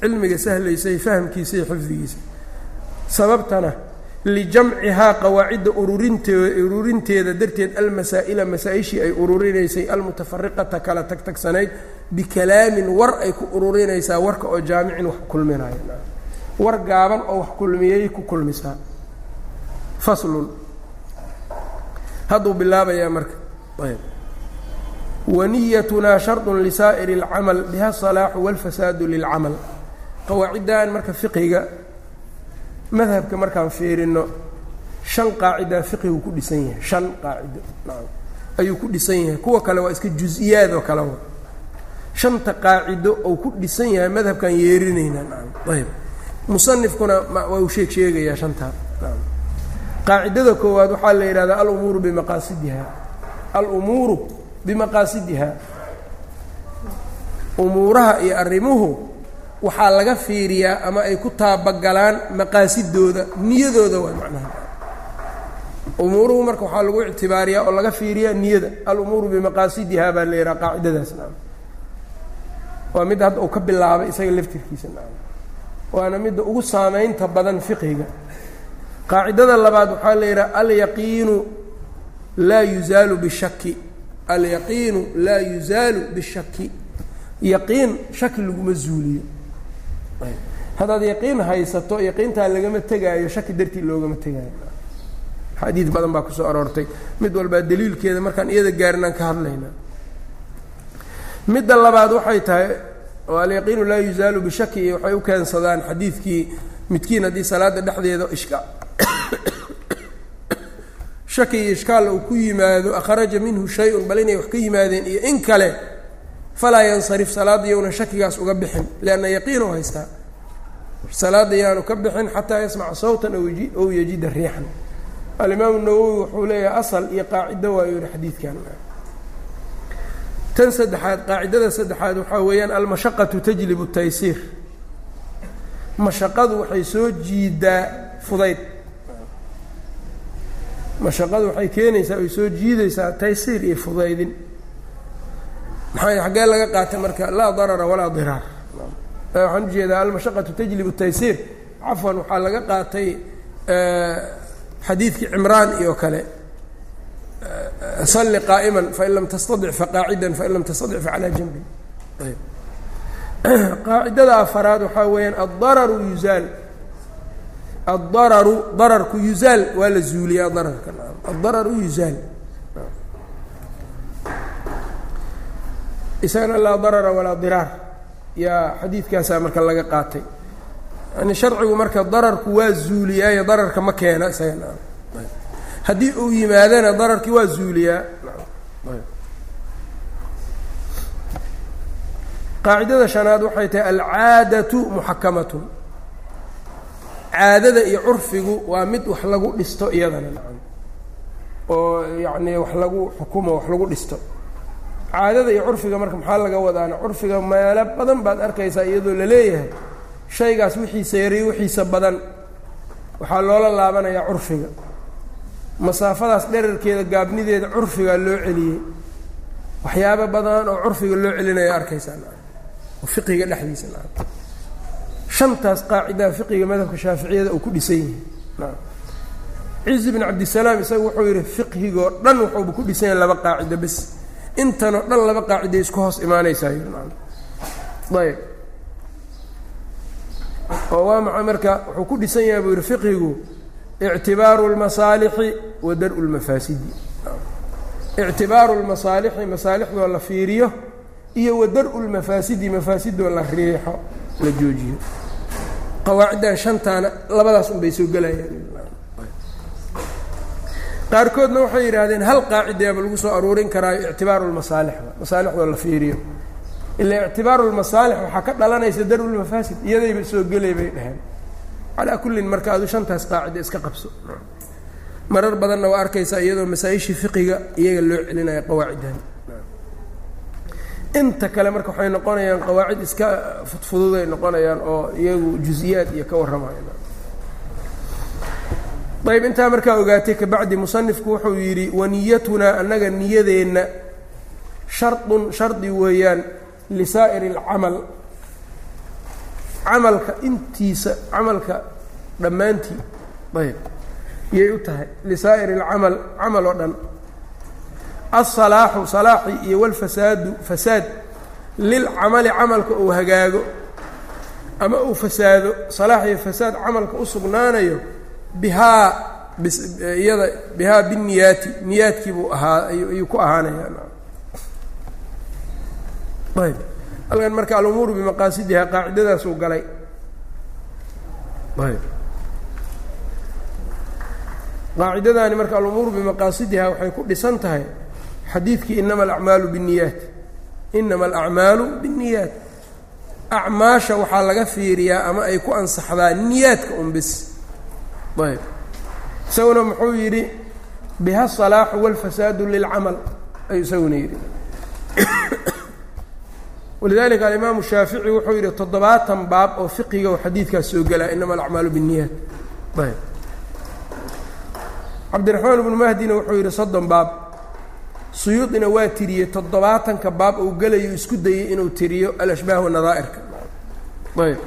cilmiga sahlaysay fahmkiisa iyo xifdigiisa. Sababtana lijamcihaa qawaacidda ururinteeda darteed almasaa'ila masaa-ishii ay ururinaysay almutafariqata kala tagtagsanayd bikalaamin war ay ku ururinaysaa warka oo jaamicin wax kulminaya war gaaban oo wax kulmiyey ku kulmisaa faslun. Hadduu bilaabayaa marka. Waniyatunaa shardun lisaa'iri اlcamal biha asalaaxu walfasaadu lilcamal qawaaciddan marka fiqiga madhabka markaan fiirino shan qaacidaa fiqigu ku dhisan yahay shan qaacido ayuu ku dhisan yahay. Kuwa kale waa iska jus-iyaad oo kale wa shanta qaacido ou ku dhisan yahay madhabkaan yeerinaynaa ayb musanifkuna waa uu sheeg sheegayaa shantaa qaacidada koowaad waxaa la yidhahdaa alumuuru bimaqaasidiha alumuuru bimaqaasidiha umuuraha iyo arrimuhu waxaa laga fiiriyaa ama ay ku taabagalaan maqaasidooda niyadooda waa macnaha. Umuuruhu marka waxaa lagu ictibaariyaa oo laga fiiriyaa niyada alumuuru bimaqaasidiha baa la yidhaha qaacidadaas naam. Waa midda hadda uu ka bilaabay isaga laftirkiisa naam. Waana midda ugu saamaynta badan fiqhiga. Qaacidada labaad waxaa la yidhaha alyaqiinu laa yuzaalu bishaki alyaqiinu laa yuzaalu bishaki yaqiin shaki laguma zuuliyo haddaad yaqiin haysato yaqiintaa lagama tegaayo shaki dartii loogama tegaayo. Xadiid badan baa ku soo aroortay. Mid walbaa daliilkeeda markaan iyada gaarinaan ka hadlaynaa midda labaad waxay tahay oo alyaqiinu laa yuzaalu bishaki iyo waxay u keensadaan xadiidkii midkiin haddii salaada dhexdeeda ishka. Shaki iyo ishkaal uu ku yimaado akhraja minhu shay-un bal inay wax ka yimaadeen iyo in kale falaa yansarif salaadda yowna shakigaas uga bixin lianna yaqiinu haystaa salaadda yaanu ka bixin xataa yasmaca sawtan ow yajida riixan. Alimaamu nawowi wuxuu leeyahay asal iyo qaacido waayu yihi xadiidkan. Tan saddexaad qaacidada saddexaad waxaa weeyaan almashaqatu tajlibu taysiir mashaqadu waxay soo jiidaa fudayd. Mashaqadu waxay keenaysaa ay soo jiidaysaa taysiir iyo fudaydin maxaa xaggee laga qaatay marka? Laa darara walaa diraar waxaan u jeedaa almashaqatu tajlibu taysiir cafwan waxaa laga qaatay xadiidkii cimraan iyo kale. Salli qaa'iman fain lam tastadic faqaacidan fain lam tastadic facalaa janbin qaacidada afaraad waxaa weeyaan addararu yuzaal. Addararu dararku yuzaal waa la zuuliyaa dararka addararu yuzaal isagana laa darara walaa diraar. Yaa xadiidkaasaa marka laga qaatay. Yani sharcigu marka dararku waa zuuliyaayo dararka ma keena isaga haddii uu yimaadana dararkii waa zuuliyaa. Qaacidada shanaad waxay tahay alcaadatu muxakamatun. Caadada iyo curfigu waa mid wax lagu dhisto iyadana oo yacni wax lagu xukumo wax lagu dhisto caadada iyo curfiga marka maxaa laga wadaana curfiga meelo badan baad arkaysaa iyadoo la leeyahay. Shaygaas wixiisa yariyo wixiisa badan. Waxaa loola laabanayaa curfiga. Masaafadaas dherarkeeda gaabnideeda curfigaa loo celiyey. Waxyaabo badan oo curfiga loo celinaya arkaysaa oo fiqiga dhexdiisa shantaas qaacidaa fiqiga madhabka shaaficiyada uu ku dhisan yahay cizi bin cabdisalaam isaga wuxuu yidhi fiqhigoo dhan wuxuuba ku dhisan yahay laba qaacido bes intanoo dhan laba qaaciday isku hoos imaanaysaa yidhi ayb oo waa maxay marka wuxuu ku dhisan yahay buu yidhi fiqhigu ictibaaru اlmasaalixi wa dar-u lmafaasidi ictibaaru lmasaalixi masaalixdoo la fiiriyo iyo wa dar-u mafaasidoo la riixo la joojiyo. Qawaaciddan shantaana labadaas un bay soo gelayaan qaarkoodna waxay yidhaahdeen hal qaacideeba lagu soo aruurin karaayo ictibaaru lmasaalixda masaalixdoo la fiiriyo. Ila ictibaaru lmasaalix waxaa ka dhalanaysa dar-u lmafaasid iyadayba soo gelay bay dhaheen. Calaa kullin marka adu shantaas qaacida iska qabso. Marar badanna waa arkaysaa iyadoo masaa-ishii fiqiga iyaga loo celinaya qawaaciddan inta kale marka waxay noqonayaan qawaacid iska fudfududay noqonayaan oo iyagu juziyaad iyo ka warramayan ayb intaa markaa ogaatay kabacdi musanifku wuxuu yidhi waniyatunaa annaga niyadeenna shardun shardi weeyaan lisaa'iri alcamal. Camalka intiisa camalka dhammaantii ayb iyay u tahay lisaa'iri alcamal camal oo dhan. Alsalaaxu salaaxi iyo walfasaadu fasaad lilcamali camalka uu hagaago ama uu fasaado salaax iyo fasaad camalka u sugnaanayo bihaa iyada bihaa biniyaati niyaadkii buu ahaa ayuu ku ahaanayaa. Halkan marka alumuuru bimaqaasidihaa qaacidadaasuu galay. Qaacidadaani marka alumuuru bimaqaasidihaa waxay ku dhisan tahay xadiidkii inama alacmaalu binniyaat. Inama alacmaalu binniyaat. Acmaasha waxaa laga fiiriyaa ama ay ku ansaxdaa niyaadka un bis ayb. Isaguna muxuu yidhi biha asalaaxu walfasaadu lilcamal ayuu isaguna yidhi. Walidalika alimaamu shaafici wuxuu yidhi toddobaatan baab oo fiqiga oo xadiidkaas soo gelaa inama alacmaalu binniyaat ayb. Cabdiraxmaan ibnu mahdina wuxuu yidhi soddon baab. Suyuudina waa tiriyey toddobaatanka baab uu gelayo isku dayey inuu tiriyo alashbaah wanadaa'irka ayb.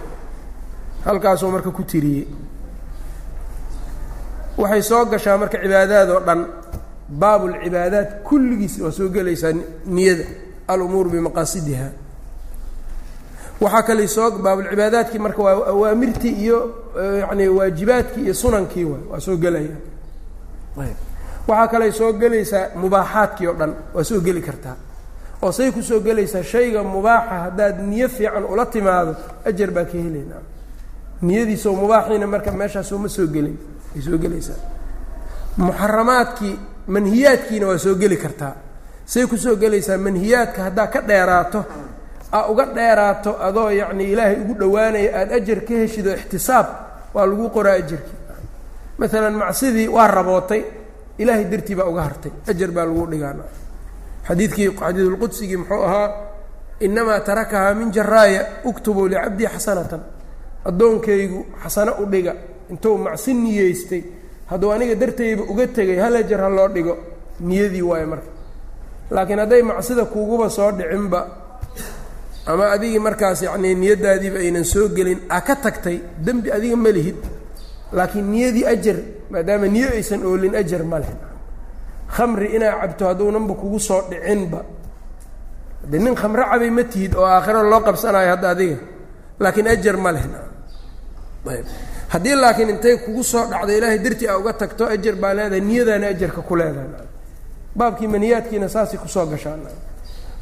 Halkaasuu marka ku tiriyey waxay soo gashaa marka cibaadaad oo dhan baabulcibaadaat kulligiis waa soo gelaysaa niyada alumuuru bimaqaasidiha waxaa kale soo baabulcibaadaadkii marka waa awaamirtii iyo yani waajibaadkii iyo sunankii waay waa soo gelaya. Waxaa kaley soo gelaysaa mubaaxaadkii oo dhan waa soo geli kartaa. Oo say ku soo gelaysaa shayga mubaaxa haddaad niyo fiican ula timaado ajar baa ka helaynaa. Niyadiisoo mubaaxiina marka meeshaasoo ma soo gelin ay soo gelaysaa. Muxaramaadkii manhiyaadkiina waa soo geli kartaa. Say ku soo gelaysaa manhiyaadka haddaa ka dheeraato aa uga dheeraato adoo yacni ilaahay ugu dhowaanaya aada ajar ka heshido ixtisaab waa lagu qoraa ajarkii. Maalan macsidii waa rabootay ilaahay dartii baa uga hartay ajar baa lagu dhigaana. Xadiidkii xadiidulqudsigii muxuu ahaa inamaa tarakahaa min jaraaya uktubuu licabdii xasanatan. Addoonkaygu xasano u dhiga intuu macsi niyeystay hadduu aniga dartayba uga tegay hal ajar ha loo dhigo niyadii waayo marka. Laakiin hadday macsida kuuguba soo dhicinba ama adigii markaas yacnii niyaddaadiiba aynan soo gelin a ka tagtay dembi adiga ma lihid. Laakiin niyadii ajar maadaama niyo aysan oolin ajar ma leh. Khamri inaa cabto hadduunanba kugu soo dhicinba. De nin khamro cabay ma tihid oo aakhiro loo qabsanayo hadda adiga. Laakiin ajar ma leh ayb haddii laakiin intay kugu soo dhacdo ilaahay dartii a uga tagto ajar baa leedahay niyadaana ajarka ku leedahay. Baabkii maniyaadkiina saasay ku soo gashaa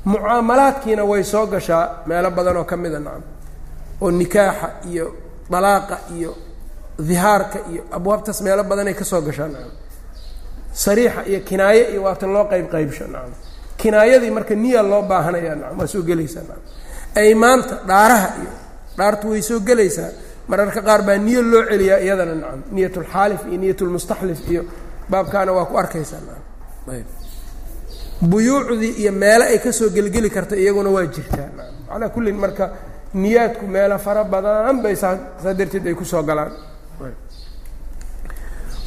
mucaamalaadkiina way soo gashaa meelo badan oo ka mida nacam. Oo nikaaxa iyo dalaaqa iyo dihaarka iyo abwaabtaas meelo badanay ka soo gashaa nacam. Sariixa iyo kinaaye iyo waata loo qayb qaybsho nacam. Kinaayadii marka niya loo baahanaya nacam waa soo gelaysaa nacam. Aymaanta dhaaraha iyo dhaartu way soo gelaysaa mararka qaar baa niyo loo celiyaa iyadana nacam. Niyatulxaalif iyo niyatulmustaxlif iyo baabkaana waa ku arkaysaa nacam. Buyuucdii iyo meelo ay ka soo gelgeli karta iyaguna waa jirtaa nacam. Calaa kullin marka niyaadku meelo fara badan bay saa darteed ay ku soo galaan.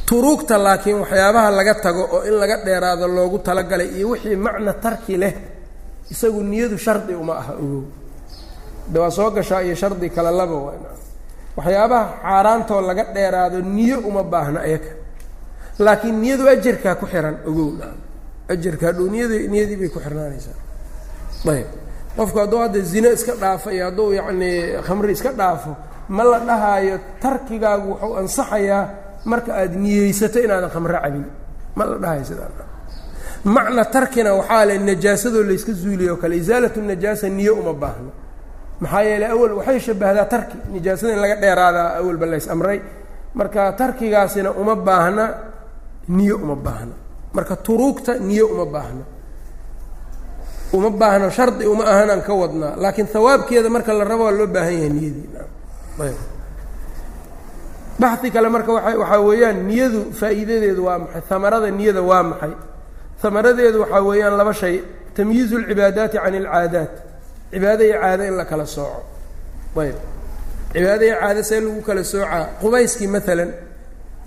Turuugta laakiin waxyaabaha laga tago oo in laga dheeraado loogu talagalay iyo wixii macna tarki leh isagu niyadu shardi uma aha ogow. Waa soo gashaa iyo shardi kale laba waa waxyaabaha xaaraantoo laga dheeraado niyo uma baahna ayaga. Laakiin niyadu ajarkaa ku xihan ogow ajarka hadhow niyad niyadii bay ku xirnaanaysaa. Ayb qofku hadduu hadda zino iska dhaafo iyo hadduu yacnii khamri iska dhaafo ma la dhahaayo tarkigaagu wuxuu ansaxayaa marka aada niyeysato inaadan khamro cabin. Ma la dhahayo sidaa macna tarkina waxaa le najaasadoo layska zuuliyo kale isaalatu najaasa niyo uma baahno maxaa yeeley awal waxay shabahdaa tarki. Nijaasada in laga dheeraadaa awalba lays amray. Marka tarkigaasina uma baahna niyo uma baahna. Marka turuugta niyo uma baahno uma baahno shardi uma ahanaan ka wadnaa laakiin hawaabkeeda marka la rabo waa loo baahan yahay niyadii kale marka waa waxaa weeyaan niyadu faa'iidadeedu waa maxay? Hamarada niyada waa maxay? Hamaradeedu waxaa weeyaan laba shay. Tamyiizu اlcibaadaati can اlcaadaat cibaado iyo caado in la kala sooco. Ayb. Cibaado iyo caado see lagu kala soocaa qubayskii maalan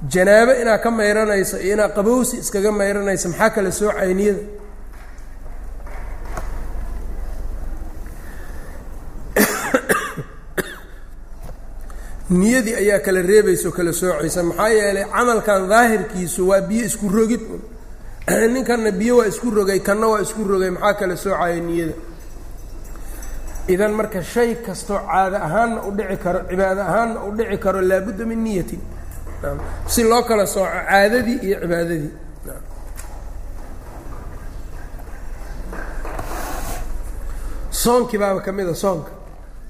janaabo inaad ka mayranayso iyo inaad qabowsi iskaga mayranayso maxaa kala soocaya niyada? Niyadii ayaa kala reebaysa oo kala soocaysa maxaa yeelay camalkan daahirkiisu waa biyo isku rogid ninkanna biyo waa isku rogay kanna waa isku rogay maxaa kala soocaya niyada idan marka shay kastoo caado ahaanna u dhici karo cibaado ahaanna u dhici karo laabudda min niyatin. Si loo kala sooco caadadii iyo cibaadadii. Soonkii baaba ka mida soonka.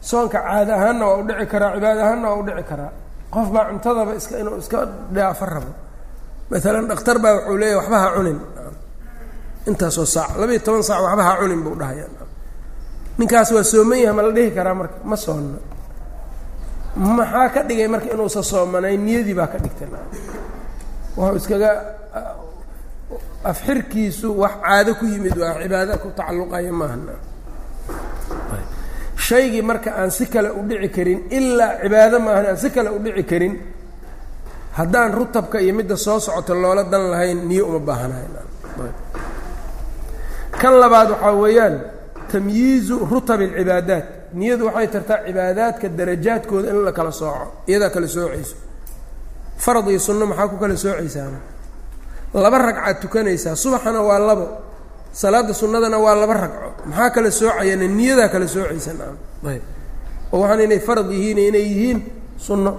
Soonka caado ahaanna waa u dhici karaa cibaado ahaanna waa u dhici karaa. Qof baa cuntadaba iska inuu iska dhaafo rabo. Maalan dhakhtar baa wuxuu leeyahy waxba ha cunin. Intaasoo saac labaiyo toban saac waxba ha cunin buu dhahaya ninkaas waa sooman yahay ma la dhihi karaa marka? Ma soonna maxaa ka dhigay marka inuusa soomanayn niyadii baa ka dhigtay. Wuxuu iskaga afxirkiisu wax caado ku yimid waa cibaado ku tacalluqaya maaha shaygii marka aan si kale u dhici karin ilaa cibaado maahan aan si kale u dhici karin haddaan rutabka iyo midda soo socota loola dan lahayn niyo uma baahanahay. Kan labaad waxaa weeyaan tamyiizu rutab alcibaadaat. Niyadu waxay tartaa cibaadaadka darajaadkooda in la kala sooco iyadaa kala soocayso. Farad iyo sunno maxaa ku kala soocaysaana? Laba ragcaad tukanaysaa. Subaxana waa labo. Salaada sunnadana waa laba ragco. Maxaa kala soocayana? Niyadaa kala soocaysa naam ayb. Oo waxaan inay farad yihiin inay yihiin sunno.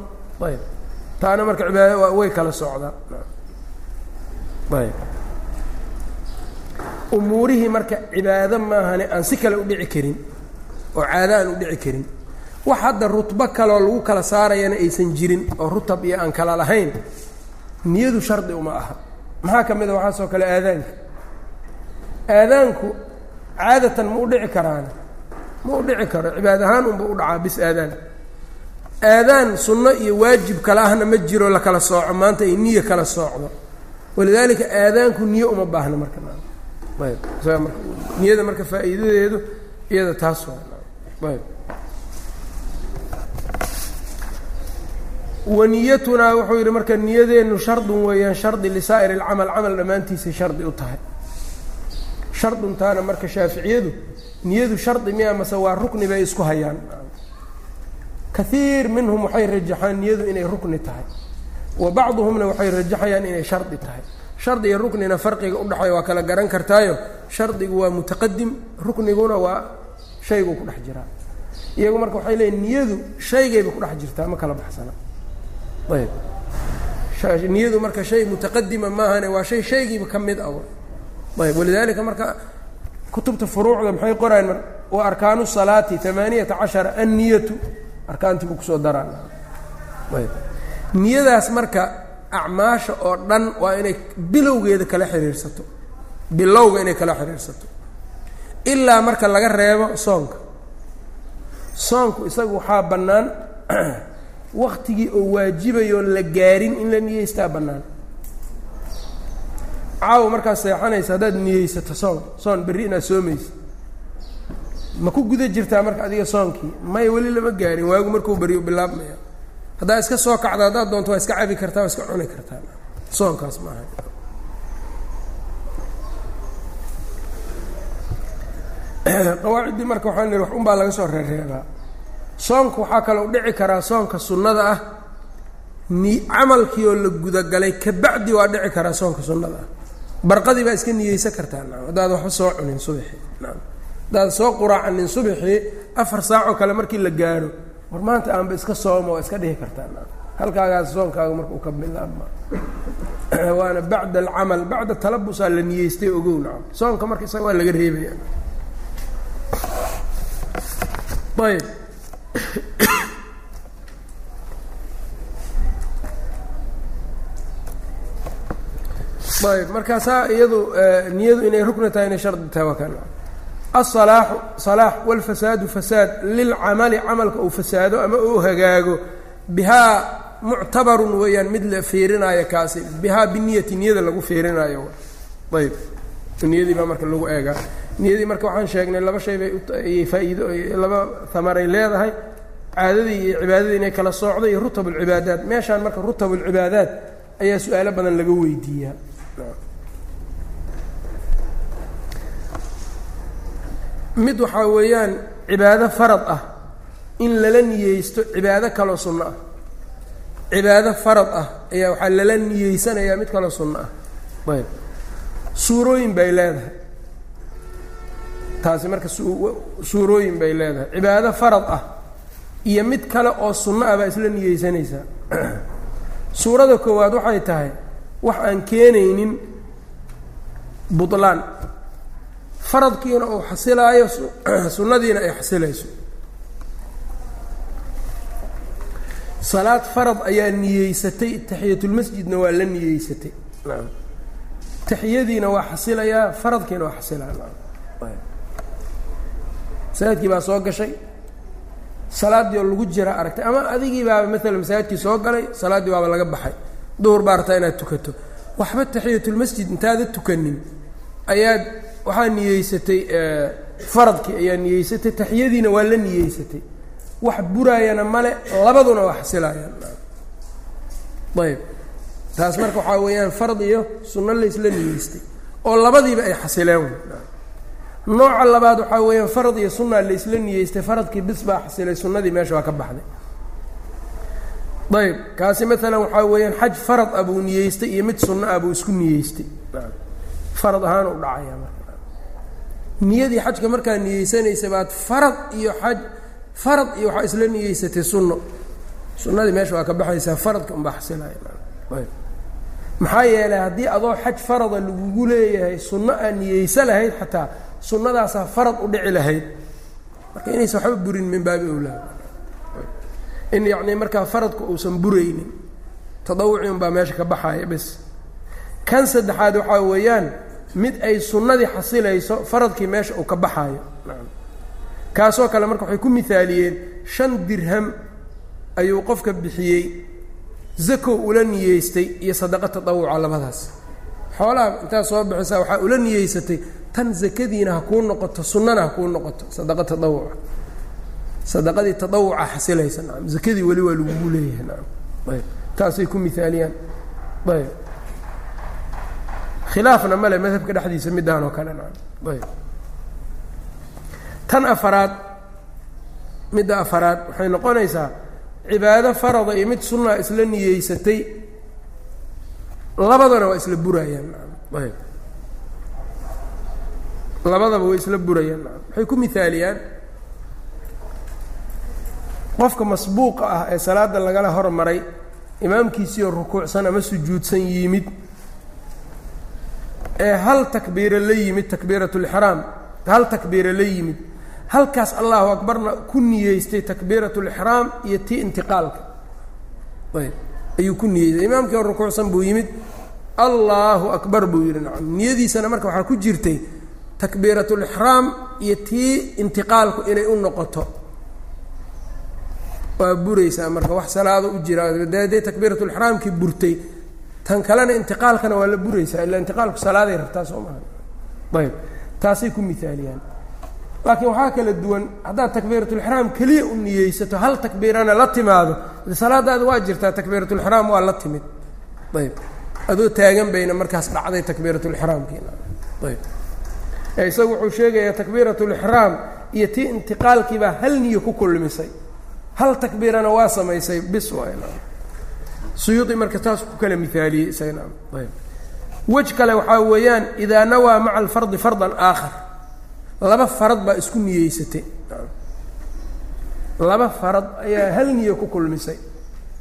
Ayb. Taana marka cibaada way kala socdaa. Ayb umuurihii marka cibaado maahane aan si kale u dhici karin oo caado aan u dhici karin. Wax hadda rutbo kaleoo lagu kala saarayana aysan jirin oo rutab iyo aan kala lahayn niyadu shardi uma aha. Maxaa ka mid a waxaasoo kale aadaanka? Aadaanku caadatan ma u dhici karaana. Ma u dhici karo. Cibaad ahaan unba u dhacaa bis aadaan. Aadaan sunno iyo waajib kale ahna ma jiro la kala sooco maanta ay niyo kala soocdo. Walidaalika aadaanku niyo uma baahna marka niyada marka faa'iidadeedu iyada taas waniyatunaa wuxuu yidhi marka niyadeennu shardun weeyaan shardi lisaa'ir alcamal camal dhammaantiisay shardi u tahay. Sharduntaana marka shaaficiyadu niyadu shardi miya mase waa rukni bay isku hayaan. Kaiir minhum waxay rajaxaan niyadu inay rukni tahay. Wa bacduhumna waxay rajaxayaan inay shardi tahay shardi iyo ruknina farqiga udhexeeya waa kala garan kartaayo. Shardigu waa mutaqadim rukniguna waa shayguu ku dhex jiraa iyagu marka waxay leeyiin niyadu shaygayba ku dhex jirtaa ma kala baxsana. Ayb. Niyadu marka shay mutaqadima maahane waa shay shaygiiba ka mid ah. Ayb walidaalika marka kutubta furuucda maxay qoraan mar wa arkaanu salaati amaaniyata cashara anniyatu arkaantii buu ku soo daraan. Ayb. Niyadaas marka acmaasha oo dhan waa inay bilowgeeda kala xiriirsato. Bilowga inay kala xiriirsato. Ilaa marka laga reebo soonka. Soonku isagu waxaa bannaan waktigii oo waajibayoon la gaarin in la niyeystaa bannaan. Caawa markaad seexanaysa haddaad niyeysato soon. Soon berri inaad soomaysa. Ma ku guda jirtaa marka adiga soonkii? Maya weli lama gaarin waagu markuu beryo bilaabmaya haddaad iska soo kacda haddaad doonto waa iska cabi kartaa waa iska cuni kartaa. Soonkaas maaha qawaaciddii marka waxaan nihi wax un baa laga soo reerreebaa soonka waxaa kaloo dhici karaa soonka sunnada ah. Ni camalkii oo la gudagalay kabacdi waa dhici karaa soonka sunnada ah. Barqadii baa iska niyeysan kartaa naam. Haddaad waxba soo cunin subaxii naam. Haddaad soo quraacanin subaxii afar saacoo kale markii la gaaro war maanta aanba iska sooma waa iska dhihi kartaa. Halkaagaas soonkaaga marka uu ka bilaabma waana bacda alcamal bacda talabusaa la niyeystay ogow nacam soonka marka isaga waa laga reebaya. Ayb ayb markaasaa iyadu niyadu inay rukni tahay inay shardi tahay waa kan aلصalaaxu صalaax wاlfasaadu fasaad lilcamali camalka uu fasaado ama uu hagaago bihaa muctabarun weeyaan mid la fiirinaayo kaasi bihaa biniyati niyada lagu fiirinaayo ayb niyadii baa marka lagu eegaa niyadii marka waxaan sheegnay laba shay bay ayay faa'iido laba hamaray leedahay caadadii iyo cibaadadii inay kala soocdo iyo rutab ulcibaadaat meeshaan marka rutab ulcibaadaat ayaa su-aalo badan laga weydiiyaa mid waxaa weeyaan cibaado farad ah in lala niyeysto cibaado kaloo sunno ah. Cibaado farad ah ayaa waxaa lala niyeysanayaa mid kaloo sunno ah. Ayb. Suurooyin bay leedahay. Taasi marka suurooyin bay leedahay. Cibaado farad ah iyo mid kale oo sunno ah baa isla niyeysanaysaa suurada koowaad waxay tahay wax aan keenaynin butlaan faradkiina uu xasilaayo sunnadiina ay xasilayso. Salaad farad ayaa niyeysatay taxiyatulmasjidna waa la niyeysatay. Naam. Taxiyadiina waa xasilayaa faradkiina waa xasilaya masaajidkii baa soo gashay. Salaaddii oo lagu jira aragtay ama adigii baaba maalan masaajidkii soo galay salaaddii baaba laga baxay. Duhur baa rabtaa inaad tukato. Waxba taxiyatulmasjid intaada tukanin ayaad waxaa niyeysatay faradkii ayaa niyeysatay taxiyadiina waa la niyeysatay. Wax buraayana male labaduna waa xasilayaan ayb. Taas marka waxaa weeyaan farad iyo sunno laysla niyeystay oo labadiiba ay xasileen nooca labaad waxaa weeyaan farad iyo sunaa laysla niyeystay faradkii bis baa xasilay sunnadii meesha waa ka baxday. Ayb. Kaasi maalan waxaa weeyaan xaj farad ah buu niyeystay iyo mid sunno ah buu isku niyeystay. Farad ahaan u dhacaya marka niyadii xajka markaa niyeysanaysa baad farad iyo xaj farad iyo waxaa isla niyeysatay sunno. Sunnadii meesha waa ka baxaysaa faradka unbaa xasilaya. Ayb. Maxaa yeelay haddii adoo xaj farada lagugu leeyahay sunno aad niyeysa lahayd xataa sunnadaasaa farad u dhici lahayd. Marka inaysan waxba burin min baabi owlaa in yacnii markaa faradku uusan buraynin tadawuci unbaa meesha ka baxaaya bes. Kan saddexaad waxaa weeyaan mid ay sunnadii xasilayso faradkii meesha uu ka baxaayo. Kaasoo kale marka waxay ku mihaaliyeen shan dirham ayuu qofka bixiyey zakow ula niyeystay iyo sadaqo tadawuca labadaas. Xoolaha intaad soo bixisaa waxaa ula niyeysatay tan zakadiina ha kuu noqoto sunnana ha kuu noqoto sadaqa tadawuca sadaqadii tadawuca xasilaysa nacam zakadii weli waa lagugu leeyahay nacam ayb. Taasay ku miaaliyaan ayb khilaafna male madhabka dhexdiisa midaan oo kale tan afaraad midda afaraad waxay noqonaysaa cibaado farada iyo mid sunnaa isla niyeysatay labadana waa isla burayaan labadaba way isla burayaan waxay ku miaaliyaan qofka masbuuqa ah ee salaada lagala hormaray imaamkiisiioo rukuucsan ama sujuudsan yimid ee hal takbiiro la yimid takbiirat lixraam hal takbiiro la yimid halkaas allahu akbarna ku niyeystay takbiirat lixraam iyo tii intiqaalka. Ayuu ku niyeystay imaamkii oo rukuucsan buu yimid allaahu akbar buu yidhi nacam. Niyadiisana marka waxaa ku jirtay takbiiratulixraam iyo tii intiqaalku inay u noqoto. Waa buraysaa marka wax salaado u jira dee takbiiratulixraamkii burtay tan kalena intiqaalkana waa la buraysaa illa intiqaalku salaaday rabtaa soo maha ayb taasay ku miaaliyaan laakiin waxaa kala duwan haddaad takbiiratulixraam keliya u niyeysato hal takbiirana la timaado salaadaada waa jirtaa takbiiratulixraam waa la timid. Ayb adoo taagan bayna markaas dhacday takbiiratulixraamkiina ayb isagu wuxuu sheegayaa takbiiratulixraam iyo tii intiqaalkiibaa hal niyo ku kulmisay. Hal takbiirana waa samaysay bis suyuudi marka taas ku kala miaaliyey wej kale waxaa weeyaan idaa nawaa maca alfardi fardan aakhar. Laba farad baa isku niyeysatay. Laba farad ayaa hal niyo ku kulmisay.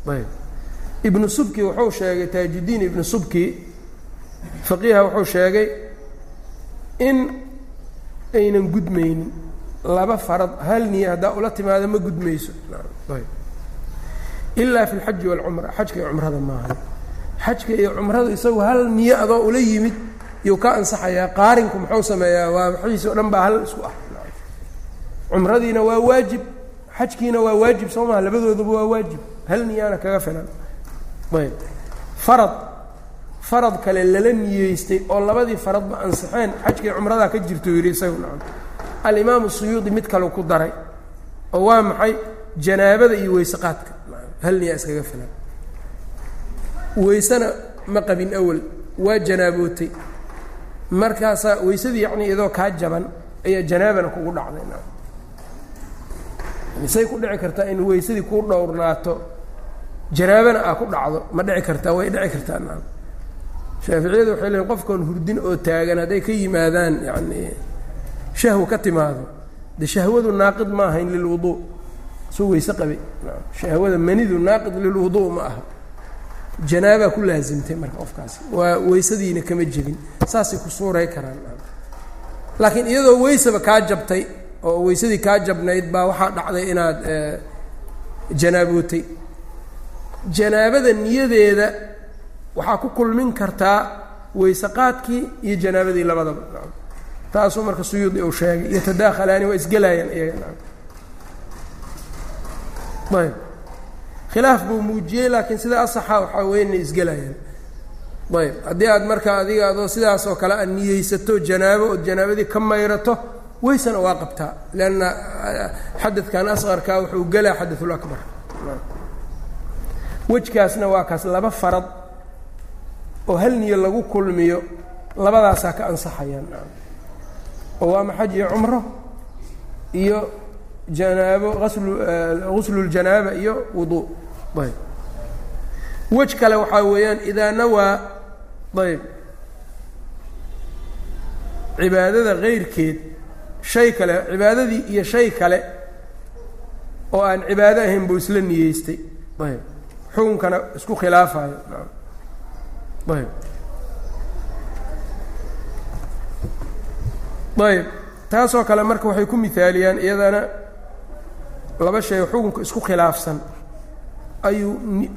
Ayb. Ibnu subki wuxuu sheegay taajudiin ibnu subki faqiiha wuxuu sheegay in aynan gudmaynin laba farad hal niyo haddaa ula timaado ma gudmayso. Ayb ilaa fi lxaji waalcumra xajka iyo cumrada maaha xajka iyo cumrada isagu hal niyo adoo ula yimid yuu ka ansaxayaa qaarinku muxuu sameeyaa waa waxiisi o dhan baa hal isku ah cumradiina waa waajib xajkiina waa waajib soo maha labadooduba waa waajib hal niyaana kaga filan ayb farad farad kale lala niyeystay oo labadii faradba ansixeen xajkii cumradaa ka jirto yidhi isagu nacam alimaamu suyuudi mid kale ku daray oo waa maxay janaabada iyo weyse qaadka hal niyaa iskaga filan. Weysena ma qabin awal waa janaabootay markaasaa weysadii yacnii iyadoo kaa jaban ayaa janaabana kugu dhacday say ku dhici kartaa in weysadii kuu dhowrnaato janaabana aa ku dhacdo ma dhici kartaa way dhici kartaa nacam shaaficiyadu waxay leeyiin qofkoon hurdin oo taagan hadday ka yimaadaan yacnii shahwo ka timaado. De shahwadu naaqid ma ahayn lilwuduu soo weyse qabay shahwada manidu naaqid lilwuduu ma aha. Janaabaa ku laasimtay marka qofkaasi waa weysadiina kama jebin. Saasay ku suuray karaan. Laakiin iyadoo weysaba kaa jabtay oo weysadii kaa jabnayd baa waxaa dhacday inaad janaabootay janaabada niyadeeda waxaa ku kulmin kartaa weyse qaadkii iyo janaabadii labadaba. Taasuu marka suyuudi uu sheegay iyo tadaakhalaani waa isgelaayaan iyaga ayb. Khilaaf buu muujiyey laakiin sida asaxa waxaa weya inay isgelayaan ayb. Haddii aad marka adiga adoo sidaas oo kale aad niyeysato janaabo ood janaabadii ka mayrato weysana waa qabtaa. Leanna xadadkan asqarkaa wuxuu gelaa xadaulakbar wejkaasna waa kaas laba farad oo hal niyo lagu kulmiyo labadaasaa ka ansaxayaan. Oo waa maxaj iyo cumro? Iyo janaabo aslu gusluljanaaba iyo ayb. Wej kale waxaa weeyaan idaa nawaa ayb. Cibaadada kayrkeed shay kale cibaadadii iyo shay kale oo aan cibaado ahayn buu isla niyeystay. Ayb. Xukunkana isku khilaafayo ayb. Ayb. Taasoo kale marka waxay ku mihaaliyaan iyadana laba shay oo xukunka isku khilaafsan ayuu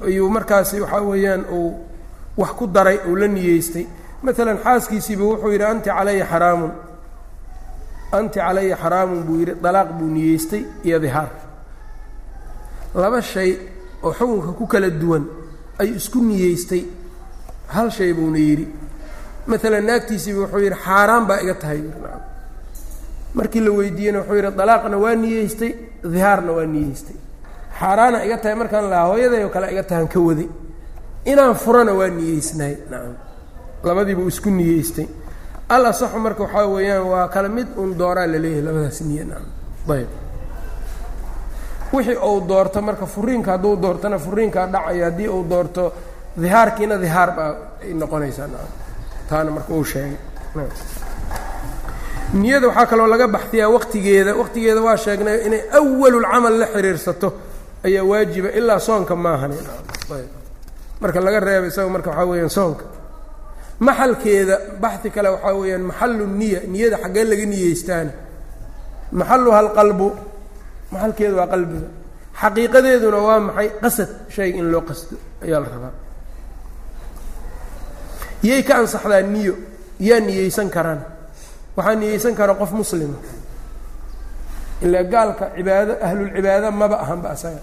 ayuu markaasi waxaa weeyaan uu wax ku daray uu la niyeystay. Maalan xaaskiisiiba wuxuu yidhi anti calaya xaraamun. Anti calaya xaraamun buu yidhi dalaaq buu niyeystay iyo dihaar. Laba shay oo xukunka ku kala duwan ayuu isku niyeystay hal shay buuna yidhi. Maalan naagtiisiiba wuxuu yidhi xaaraan baa iga tahay markii la weydiiyena wuxuu yidhi dalaaqna waa niyeystay dihaarna waa niyeystay xaaraana iga tahay markaan lahaa hooyaday oo kale iga tahan ka waday inaan furana waa niyeysnahay nacam. Labadiiba uu isku niyeystay. Al asaxu marka waxaa weeyaan waa kala mid un dooraa la leeyahay labadaas niye nacam. Ayb wixii uu doorto marka furiinka hadduu doortona furiinkaa dhacayo haddii uu doorto dihaarkiina dihaar baa ay noqonaysaa nacam. Taana marka uu sheegay niyada waxaa kaloo laga baxtiyaa waqtigeeda. Waqtigeeda waa sheegnay inay awalulcamal la xiriirsato. Ayaa waajiba ilaa soonka maahani ayb. Marka laga reeba isaga marka waxaa weeyaan soonka. Maxalkeeda baxi kale waxaa weeyaan maxalu niya niyada xaggee laga niyeystaana maxaluha alqalbu maxalkeeda waa qalbiga. Xaqiiqadeeduna waa maxay? Qasad shayga in loo qasdo. Ayaa la rabaa. Yay ka ansaxdaa niyo. Yaa niyeysan karaan waxaa niyeysan kara qof muslima ilaa gaalka cibaado ahlulcibaado maba ahanba asaga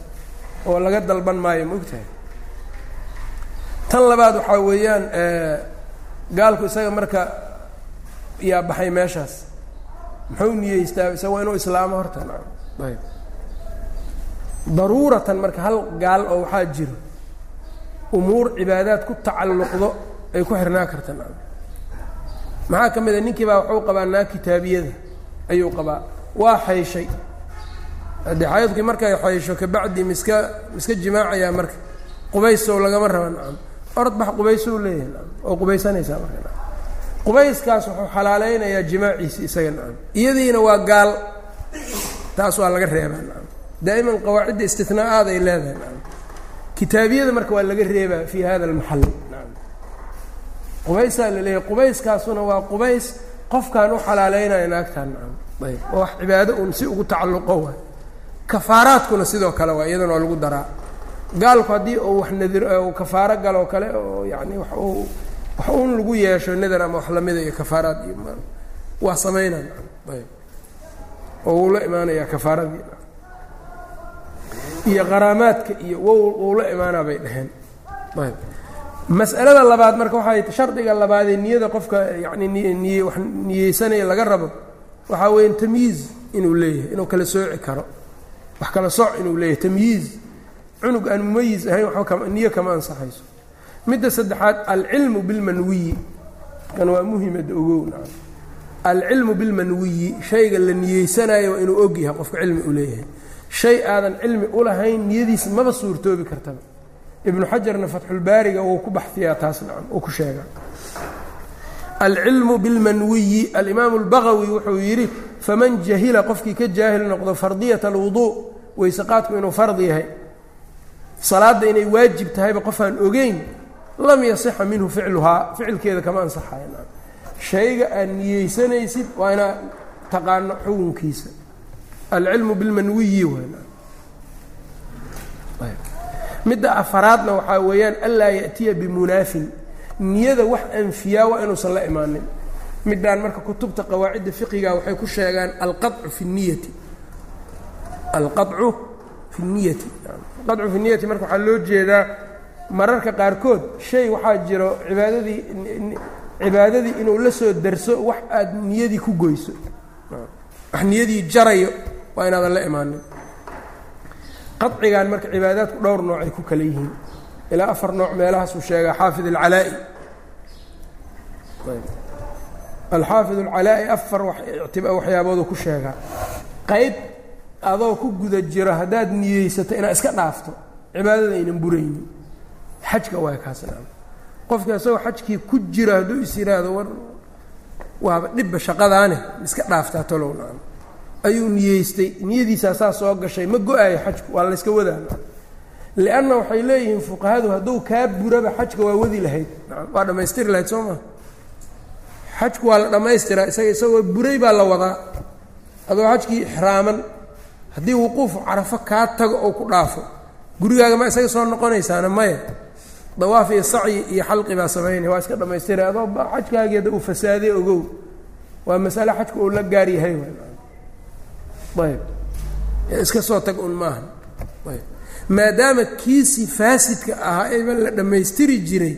oo laga dalban maayo ma ogtahay? Tan labaad waxaa weeyaan gaalku isaga marka yaa baxay meeshaas muxuu niyeystaa? Isaga waa inuu islaamo horta ayb daruuratan marka hal gaal oo waxaa jiro umuur cibaadaad ku tacalluqdo ay ku xirnaa karta maxaa ka mid a? Ninkii baa wuxuu qabaa naa kitaabiyada. Ayuu qabaa. Waa xayshay. Haddii xaydkii markay xaysho kabacdi miska miska jimaacayaa marka. Qubaysow lagama raba nacam. Orod bax qubaysou leeyahay nacam. Oo qubaysanaysaa marka nacam. Qubayskaas wuxuu xalaaleynayaa jimaaciisi isaga nacam. Iyadiina waa gaal. Taas waa laga reebaa nacam. Daa'iman qawaacidda istinaa'aad ay leedahay nacam. Kitaabiyada marka waa laga reebaa fii hada almaxal qubaysaa la leeyahay qubayskaasuna waa qubays qofkaan u xalaaleynaya naagtaan nacam. Ayb. Wax cibaado uun si ugu tacalluqo waay. Kafaaraadkuna sidoo kale waa iyadana oo lagu daraa. Gaalku haddii uu wax nadir kafaaro galoo kale oo yacni wax uu wax uun lagu yeesho nadar ama wax lamida iyo kafaaraad iyo waa sameynaa ayb. Oo wuu la imaanayaa kafaaradii iyo qaraamaadka iyo w wuu la imaanaa bay dhaheen. Ayb mas'alada labaad marka waxay shardiga labaadee niyada qofka yacni niy niyeysanaya laga rabo waxaa weya tamyiiz inuu leeyahay inuu kala sooci karo. Wax kala sooc inuu leeyahay tamyiiz. Cunug aan mumayiz ahayn waba niyo kama ansaxayso. Midda saddexaad alcilmu bilmanwiyi. Kan waa muhimada ogow naam alcilmu bilmanwiyi shayga la niyeysanayo waa inuu og yahay qofka cilmi u leeyahay. Shay aadan cilmi ulahayn niyadiisa maba suurtoobi kartaba ibnu xajarna fatxulbaariga wuu ku baxfiyaa taas nacam uu ku sheegaa alcilmu bilmanwiyi alimaamu اlbagawi wuxuu yidhi faman jahila qofkii ka jaahil noqdo fardiyat alwuduu weyseqaadku inuu fard yahay. Salaadda inay waajib tahayba qofaan ogeyn lam yasixa minhu ficluhaa ficilkeeda kama ansaxayo shayga aad niyeysanaysid waa inaad taqaano xukunkiisa. Alcilmu bilmanwiyi midda afaraadna waxaa weeyaan anlaa yaأtiya bimunaafin. Niyada wax anfiyaa waa inuusan la imaanin. Midaan marka kutubta qawaacidda fiqiga waxay ku sheegaan alqacu fi niyati. Alqacu fi niyati. Alqacu fi niyati marka waxaa loo jeedaa mararka qaarkood shay waxaa jiro cibaadadii cibaadadii inuu la soo darso wax aad niyadii ku goyso. Wax niyadii jarayo waa inaadan la imaanin qacigan marka cibaadaadku dhowr nooc ay ku kala yihiin. Ilaa afar nooc meelahaasuu sheegaa xaafid alcalaa'i. Alxaafid alcalaa'i afar waxyaaboodu ku sheegaa qayb adoo ku guda jiro haddaad niyeysato inaad iska dhaafto cibaadada aynan buraynin. Xajka waa kaasna qofka isagoo xajkii ku jira hadduu is yidhaahdo war waaba dhibba shaqadaane iska dhaaftaa talow nacam ayuu niyeystay. Niyadiisaa saa soo gashay ma go'ayo xajku waa layska wadaa. Lianna waxay leeyihiin fuqahadu hadduu kaa buraba xajka waa wadi lahayd. Waa dhammaystiri lahayd soo maa xajku waa la dhammaystiraa isaga isagoo buray baa la wadaa. Adoo xajkii ixraaman haddii wuquufu carafo kaa tago oo ku dhaafo gurigaaga ma isaga soo noqonaysaana maya dawaaf iyo sacyi iyo xalqi baa samaynaya waa iska dhammaystira. Adoo xajkaageeda uu fasaaday ogow waa masale xajku uu la gaar yahay ayb. Iska soo tag un maaha ayb. Maadaama kiisii faasidka ahaa eeba la dhammaystiri jiray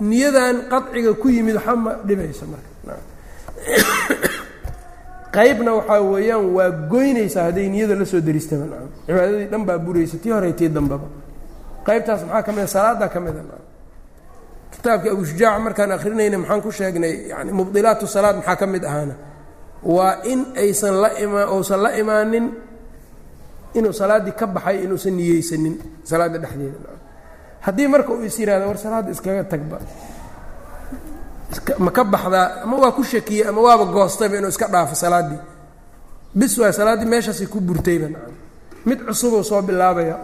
niyadan qaciga ku yimid waxa ma dhibayso marka. Qaybna waxaa weeyaan waa goynaysaa hadday niyada la soo deristaba nacam cibaadadii dhan baa buraysa tii hore tii dambaba. Qaybtaas maxaa ka mida? Salaaddaa ka mida nacam kitaabka abushujaaca markaan akrinayna maxaan ku sheegnay yani mubdilaatu salaad maxaa ka mid ahaana waa in aysan la ima uusan la imaanin inuu salaaddii ka baxay inuusan niyeysanin salaadda dhexdeeda. Haddii marka uu is yihahdo war salaadda iskaga tagba. Ma ka baxdaa ama waa ku shakiyey ama waaba goostayba inuu iska dhaafo salaaddii bis waa salaaddii meeshaasay ku burtayba nacam. Mid cusubuu soo bilaabaya.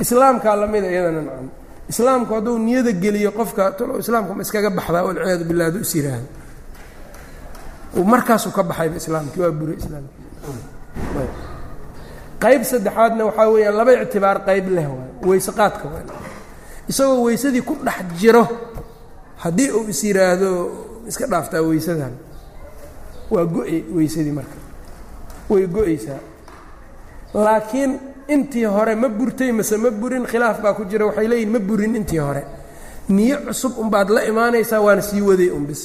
Islaamkaa lamida iyadana nacam. Islaamku hadduu niyada geliyo qofka talo islaamka ma iskaga baxdaa walciyaadu billah hadduu is yiraahdo markaasuu ka baxayba islaamkii waa buray islaamkii. Qayb saddexaadna waxaa weeyaan laba ictibaar qayb leh waay weyse qaadka waay. Isagoo weysadii ku dhex jiro haddii uu is yidhaahdo iska dhaaftaa weysadan waa go'ay weysadii marka. Way go'aysaa laakiin intii hore ma burtay mase ma burin khilaaf baa ku jira waxay leeyihiin ma burin intii hore. Niyo cusub unbaad la imaanaysaa waana sii waday un bis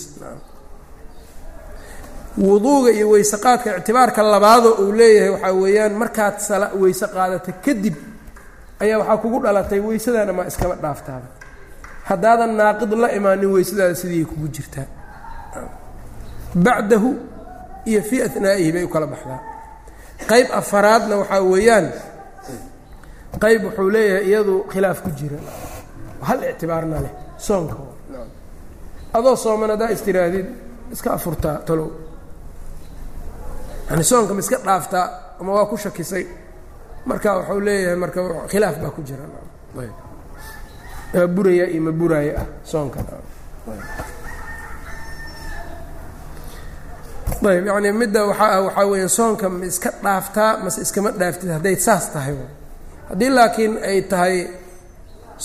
wuduuga iyo weyse qaadka ictibaarka labaadoo uu leeyahay waxaa weeyaan markaad sala weyse qaadata kadib ayaa waxaa kugu dhalatay weysadana maa iskaba dhaaftaaba haddaadan naaqid la imaanin weysadaada sidii kugu jirtaa bacdahu iyo fii anaa'ihi bay u kala baxdaa. Qayb afaraadna waxaa weeyaan qayb wuxuu leeyahay iyadu khilaaf ku jira. Hal ictibaarna leh soonka. Adoo sooman haddaa istiraadid iska afurtaa talow yani soonka ma iska dhaaftaa ama waa ku shakisay marka waxau leeyahay marka khilaaf baa ku jira. Ma buraya iyo ma buraaya ah soonka. Ayb. Yani midda waxaa ah waxaa weeya soonka ma iska dhaaftaa mase iskama dhaaftid hadday saas tahay haddii laakiin ay tahay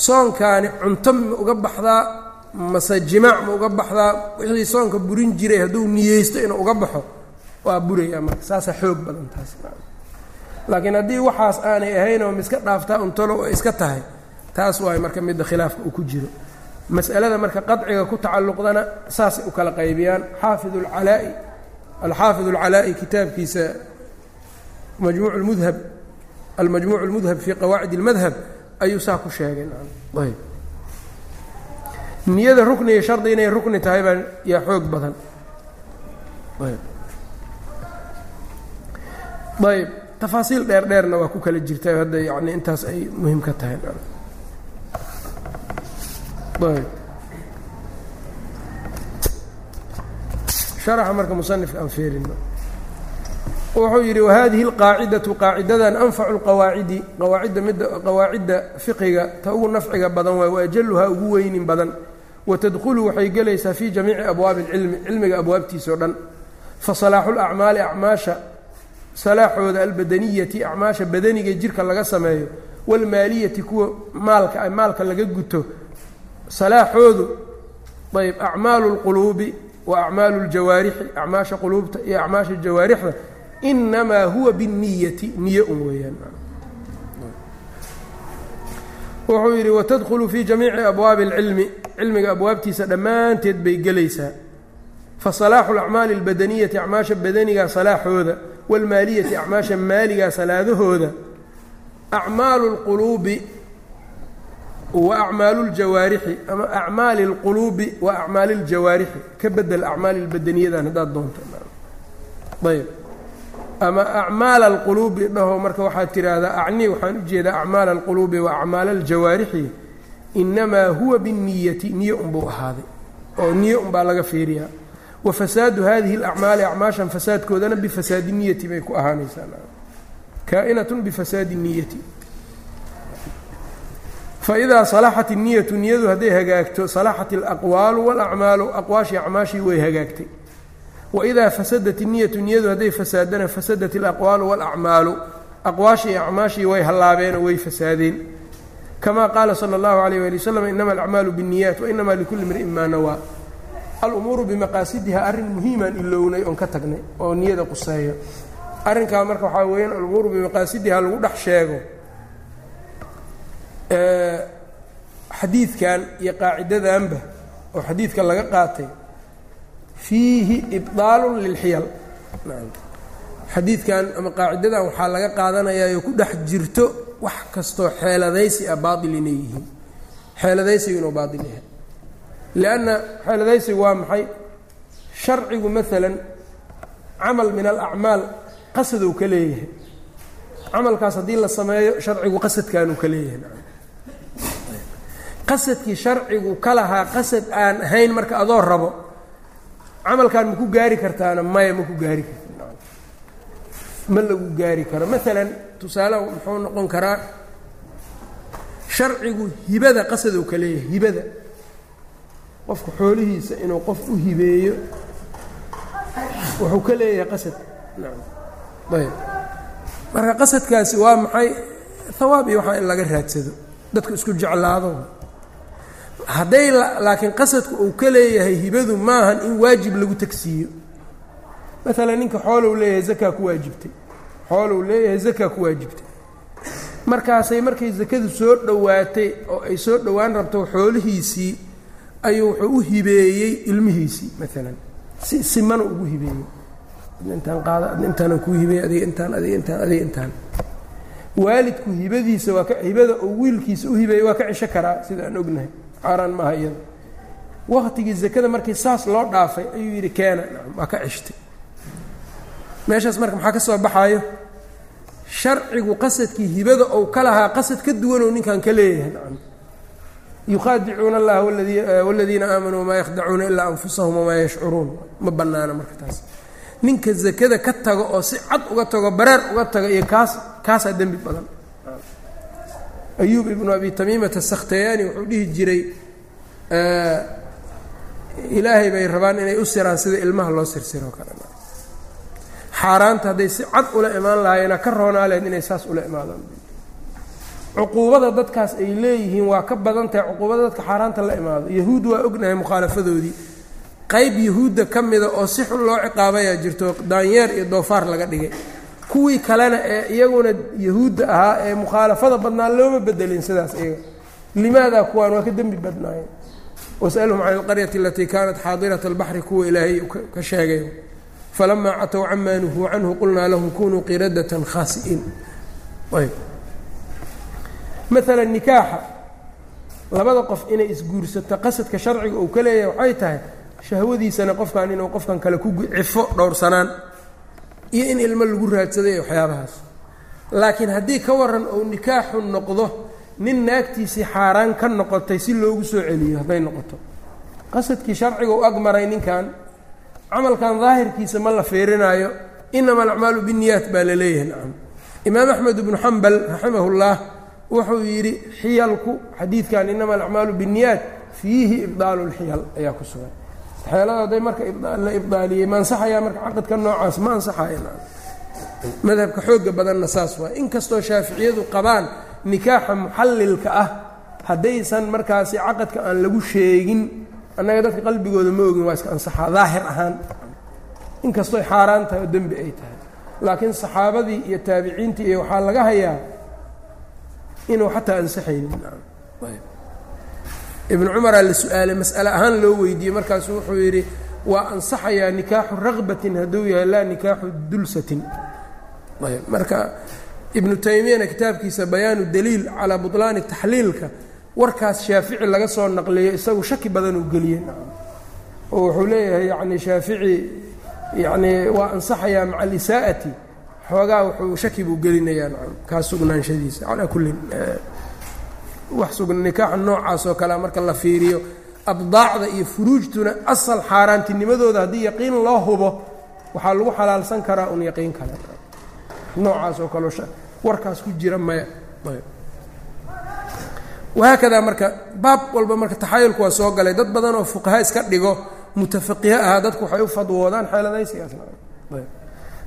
soonkaani cunto ma uga baxdaa mase jimaac ma uga baxdaa wixii soonka burin jiray hadduu niyeysto inuu uga baxo waa buraya marka saasaa xoog badan taas laakiin haddii waxaas aanay ahayn oo ma iska dhaaftaa untolow ay iska tahay taas waay marka midda khilaafka uu ku jiro. Mas'alada marka qadciga ku tacalluqdana saasay u kala qaybiyaan. Xaafid alcalaa'i alxaafid alcalaa'i kitaabkiisa majmuuc lmudhab almajmuuc اlmudhab fii qawaacid اlmadhab ayuu saa ku sheegay. Ayb niyada rukni iyo shardi inay rukni tahay baa yaa xoog badan ayb tafaasiil dheer dheerna waa ku kala jirta hadda yani intaas ay muhiim ka tahay. Haraxa marka musanifka aan fiirino wuxuu yidhi wahadihi alqaacidatu qaacidadan anfacu lqawaacidi qawaacidda midda qawaacidda fiqiga ta ugu nafciga badan waay wa ugu weynin badan. Watadkhulu waxay gelaysaa fii jamiici abwaabi اlcilmi cilmiga abwaabtiisa o dhan fasalaaxu اlacmaali acmaasha salaaxooda albadaniyati acmaasha badaniga jirka laga sameeyo wاlmaaliyati kuwa maalka maalka laga guto salaaxoodu ayb acmaalu اlquluubi wa acmaalu اljawaarixi acmaasha quluubta iyo acmaasha jawaarixda inamaa huwa binniyati niye un weeyaan wuxuu yidhi watadkhulu fii jamiici abwaabi اlcilmi cilmiga abwaabtiisa dhammaanteed bay gelaysaa fasalaaxu اlacmaali اlbadaniyati acmaasha badaniga salaaxooda wاlmaaliyati acmaasha maaliga salaadahooda acmaalu اlquluubi wa acmaalu اljawaarixi ama acmaali اlquluubi wa acmaali اljawaarixi ka bedel acmaali اlbadaniyadan haddaad doonto ayb ama acmaal alquluubi dhaho marka waxaad tidhaahdaa acni waxaan u jeedaa acmaal alquluubi wa acmaal aljawaarixi inamaa huwa binniyati niye unbuu ahaaday oo niye unbaa laga fiiriyaa wa fasaadu hadihi alacmaali acmaashan fasaadkoodana bifasaadi niyati bay ku ahaanaysaa. Kaa'inatun bifasaadi niyati faidaa salaxat inniyatu niyadu hadday hagaagto salaxat alaqwaalu walacmaalu aqwaashii acmaashii way hagaagtay. Waidaa fasadat inniyatu niyadu hadday fasaadana fasadat alaqwaalu walacmaalu aqwaashii acmaashii way hallaabeenoo way fasaadeen. Kama qaala sala allahu alayh wali wasalam inama alacmaalu biاnniyaat wainama likulli mri'in maa nawaa alumuuru bimaqaasidiha arrin muhiimaan ilownay oon ka tagnay oo niyada quseeyo arrinkaa marka waxaa weeyaan alumuuru bimaqaasidiha lagu dhex sheego xadiidkan iyo qaacidadanba oo xadiidka laga qaatay fiihi ibdaalun lilxiyal. Xadiidkan ama qaacidadan waxaa laga qaadanayaa ku dhex jirto wax kastoo xeeladaysi ah baatil inay yihiin. Xeeladaysigu inuu baatil yahay lianna xeeladaysigu waa maxay sharcigu maalan camal min alacmaal qasaduu ka leeyahay camalkaas haddii la sameeyo sharcigu qasadkaanuu ka leeyahay qasadkii sharcigu ka lahaa qasad aan ahayn marka adoo rabo camalkan maku gaari kartaana maya maku gaari karta ma lagu gaari karo maalan tusaale muxuu noqon karaa sharcigu hibada qasaduu ka leeyahay hibada qofka xoolihiisa inuu qof u hibeeyo wuxuu ka leeyahay qasad. Ayb. Marka qasadkaasi waa maxay? Hawaab iyo waxaa in laga raadsado. Dadku isku jeclaado. Hadday laakiin qasadku uu ka leeyahay hibadu maahan in waajib lagu tagsiiyo. Maalan ninka xoolow leeyahay zakaa ku waajibtay. Xoolow leeyahay zakaa ku waajibtay. Markaasay markay zakadu soo dhowaatay oo ay soo dhowaan rabto xoolihiisii ayuu wuxuu u hibeeyey ilmihiisii maalan si simana ugu hibeeyey. Intaan qaada adna intaanan kuu hibeeyey adiga intaan adiga intaan adiga intaan. Waalidku hibadiisa waa ka hibada oo wiilkiisa u hibeeyey waa ka cisho karaa sida aan ognahay. Xaaraan maaha iyada waqtigii zakada markii saas loo dhaafay ayuu yidhi keena. Waa ka cishtay meeshaas marka maxaa ka soo baxaayo? Sharcigu qasadkii hibada ou ka lahaa qasad ka duwanoo ninkan ka leeyahay. Nacam yukhaadicuuna allaha waladiina aamanuu wamaa yakhdacuuna ilaa anfusahum wamaa yashcuruun ma bannaana marka taas ninka zakada ka tago oo si cad uga tago bareer uga tago iyo kaas kaasaa dembi badan. Ayuub ibnu abi tamiimata sakhtayaani wuxuu dhihi jiray ilaahay bay rabaan inay u siraan sida ilmaha loo sirsiro kale. Xaaraanta hadday si cad ula imaan lahaayena ka roonaa lehed inay saas ula imaadaan cuquubada dadkaas ay leeyihiin waa ka badan tahay cuquubada dadka xaaraanta la imaado. Yahuud waa ognahay mukhaalafadoodii qayb yahuudda ka mida oo si xun loo ciqaabayaa jirto daanyeer iyo doofaar laga dhigay. Kuwii kalena ee iyaguna yahuudda ahaa ee mukhaalafada badnaa looma bedelin sidaas iyaga. Limaadaa kuwaan waa ka dembi badnaayeen. Wasalhum can alqaryati alatii kaanat xaadirata albaxri kuwa ilaahay ka sheegay. Falamaa catow camaa nuhuu canhu qulnaa lahum kunuu qiradatan khaasi'iin ayb maalan nikaaxa. Labada qof inay isguursato qasadka sharciga uu ka leeyahay waxay tahay shahwadiisana qofkan inuu qofkan kale ku cifo dhowrsanaan iyo in ilmo lagu raadsaday waxyaabahaas. Laakiin haddii ka waran uu nikaaxu noqdo nin naagtiisii xaaraan ka noqotay si loogu soo celiyo hadday noqoto. Qasadkii sharciga u agmaray ninkan camalkan daahirkiisa ma la fiirinaayo inama alacmaalu binniyaat baa la leeyahay nacam imaam axmed ibnu xambal raximahullah wuxuu yidhi xiyalku xadiidkan inama alacmaalu binniyaat fiihi ibdaalu lxiyal ayaa ku sugan. Xeelada hadday marka la ibdaaliyey ma ansaxayaa marka caqadka noocaas ma ansaxaya madhabka xooga badanna saas waay inkastoo shaaficiyadu qabaan nikaaxa muxallilka ah haddaysan markaasi caqadka aan lagu sheegin annaga dadka qalbigooda ma ogin waa iska ansaxaa daahir ahaan. Inkastoo xaaraan tahay oo dembi ay tahay. Laakiin saxaabadii iyo taabiciintii iyo waxaa laga hayaa inuu xataa ansaxaynin. Ibnu cumaraa la su'aalay mas'ale ahaan loo weydiiyey markaasu wuxuu yidhi waa ansaxayaa nikaaxu raqbatin hadduu yahay laa nikaaxu dulsatin. Ayb marka ibnu taymiyana kitaabkiisa bayaanu daliil calaa butlaani taxliilka. Warkaas shaafici laga soo naqliyo isagu shaki badan uu geliyey. Oo wuxuu leeyahay yani shaafici yani waa ansaxayaa maca alisaa'ati xoogaa wuxuu shaki buu gelinayaa nacam kaa sugnaanshadiisa calaa kullin wax sugn nikaaxa noocaas oo kalea marka la fiiriyo abdaacda iyo furuujtuna asal xaaraantinimadooda haddii yaqiin loo hubo waxaa lagu xalaalsan karaa un yaqiin kale. Noocaas oo kaleo warkaas ku jira maya. Wahaakadaa marka baab walba marka taxayulku waa soo galay. Dad badan oo fuqaha iska dhigo mutafaqiha ahaa dadku waxay u fadwoodaan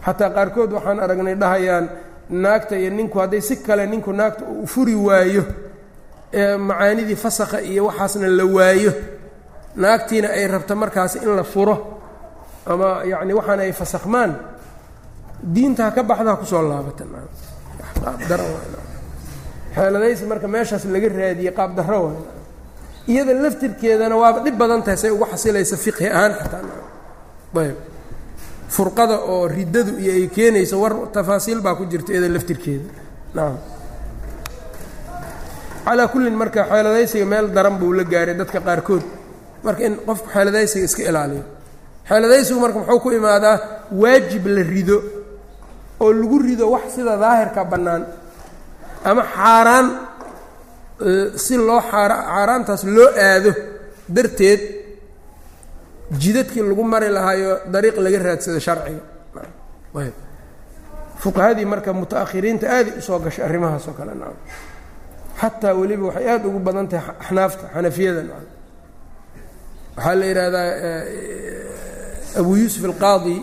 xeeladaysigaasxataa qaarkood waxaan aragnay dhahayaan naagta iyo ninku hadday si kale ninku naagta uu furi waayo ee macaanidii fasakha iyo waxaasna la waayo naagtiina ay rabto markaas in la furo ama yacni waxaana ay fasakhmaan diinta ha ka baxda ha ku soo laabataxeeladaysi marka meeshaas laga raadiyey qaab darro waay iyada laftirkeedana waaba dhib badan tahay say ugu xasilaysa fiqhi ahaan xataa. Ayb furqada oo riddadu iyo ay keenayso war tafaasiil baa ku jirta iyada laftirkeeda. Nacam calaa kullin marka xeeladaysiga meel daran buu la gaaray dadka qaarkood. Marka in qofku xeeladaysiga iska ilaaliyo. Xeeladaysigu marka muxuu ku imaadaa waajib la rido oo lagu rido wax sida daahirka bannaan ama xaaraan si loo xaaraantaas loo aado darteed jidadkii lagu mari lahaayo dariiq laga raadsado sharciga ayb fuqahadii marka muta'akhiriinta aaday usoo gashay arrimahaas oo kale nacam xataa weliba waxay aada ugu badan tahay axnaafta xanafiyada nacam waxaa la yidhaahdaa abu yuusuf alqaadi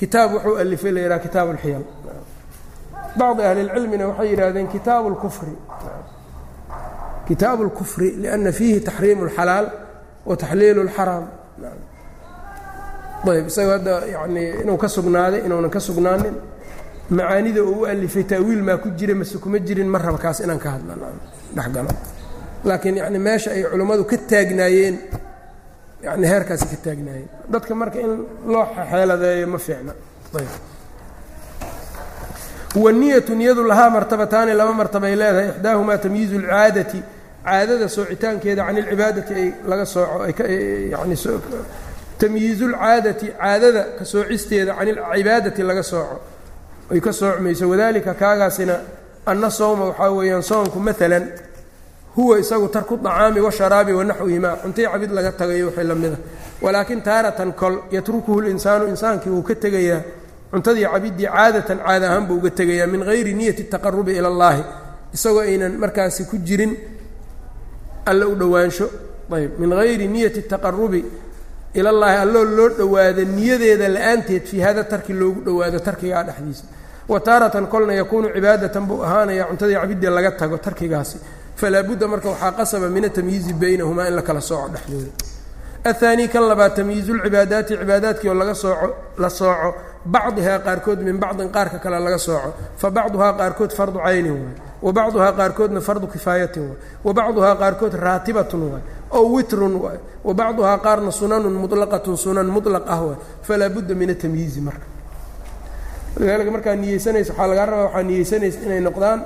kitaab wuxuu alifay la yidhaha kitaab alxiyal bacdi ahli اlcilmina waxay yidhahdeen kitaabu اlkufri kitaabu اlkufri liأna fiihi taxriimu اlxalaal wa taxliilu اlxaraam ayb isaga hadda yani inuu ka sugnaaday inuunan ka sugnaanin macaanida uu u alifay ta'wiil maa ku jira mase kuma jirin ma raba kaas inaan ka hadla dhexgalo laakiin yani meesha ay culummadu ka taagnaayeen yani heerkaasi ka taagnaayeen. Dadka marka in loo xeeladeeyo ma fiicna. Ayb. Waniyatu niyadu lahaa martabataani laba martabay leedahay. Ixdaahumaa tamyiizu اlcaadati caadada soocitaankeeda can ilcibaadati ay laga sooco yani tamyiizu lcaadati caadada ka soocisteeda can ilcibaadati laga sooco. Ay ka soocmayso wadalika kaagaasina anna sowma waxaa weeyaan soonku maalan huwa isagu tarku طacaami washaraabi wanaxwihimaa cuntay cabid laga tagayo wixii la mida. Walaakin taaratan kol yatrukuhu linsaanu insaankii wuu ka tegayaa cuntadii cabiddii caadatan caada ahaan buu uga tegayaa min hayri niyati taqarubi ila اllahi isagoo aynan markaasi ku jirin alla u dhowaansho. Ayb min hayri niyati taqarubi ilallaahi alloo loo dhowaado niyadeeda la'aanteed fii hada tarki loogu dhowaado tarkigaa dhexdiisa. Wa taaratan kolna yakuunu cibaadatan buu ahaanaya cuntadii cabiddii laga tago tarkigaasi. Falaa budda marka waxaa qasaba min atamyiizi baynahumaa in la kala sooco dhexdooda. Ahaanii kan labaad tamyiizu lcibaadaati cibaadaadkii oo laga sooco la sooco bacdihaa qaarkood min bacdin qaarka kale laga sooco. Fa bacduhaa qaarkood fardu caynin waay wa bacduhaa qaarkoodna fardu kifaayatin waay wa bacduhaa qaarkood raatibatun waay ow witrun waay wa bacduhaa qaarna sunanun muطlaqatun sunan muطlaq ah waay falaa budda min atamyiizi marka. Walidaalika markaa niyeysanaysa waxaa lagaa rabaa waxaa niyeysanaysa inay noqdaan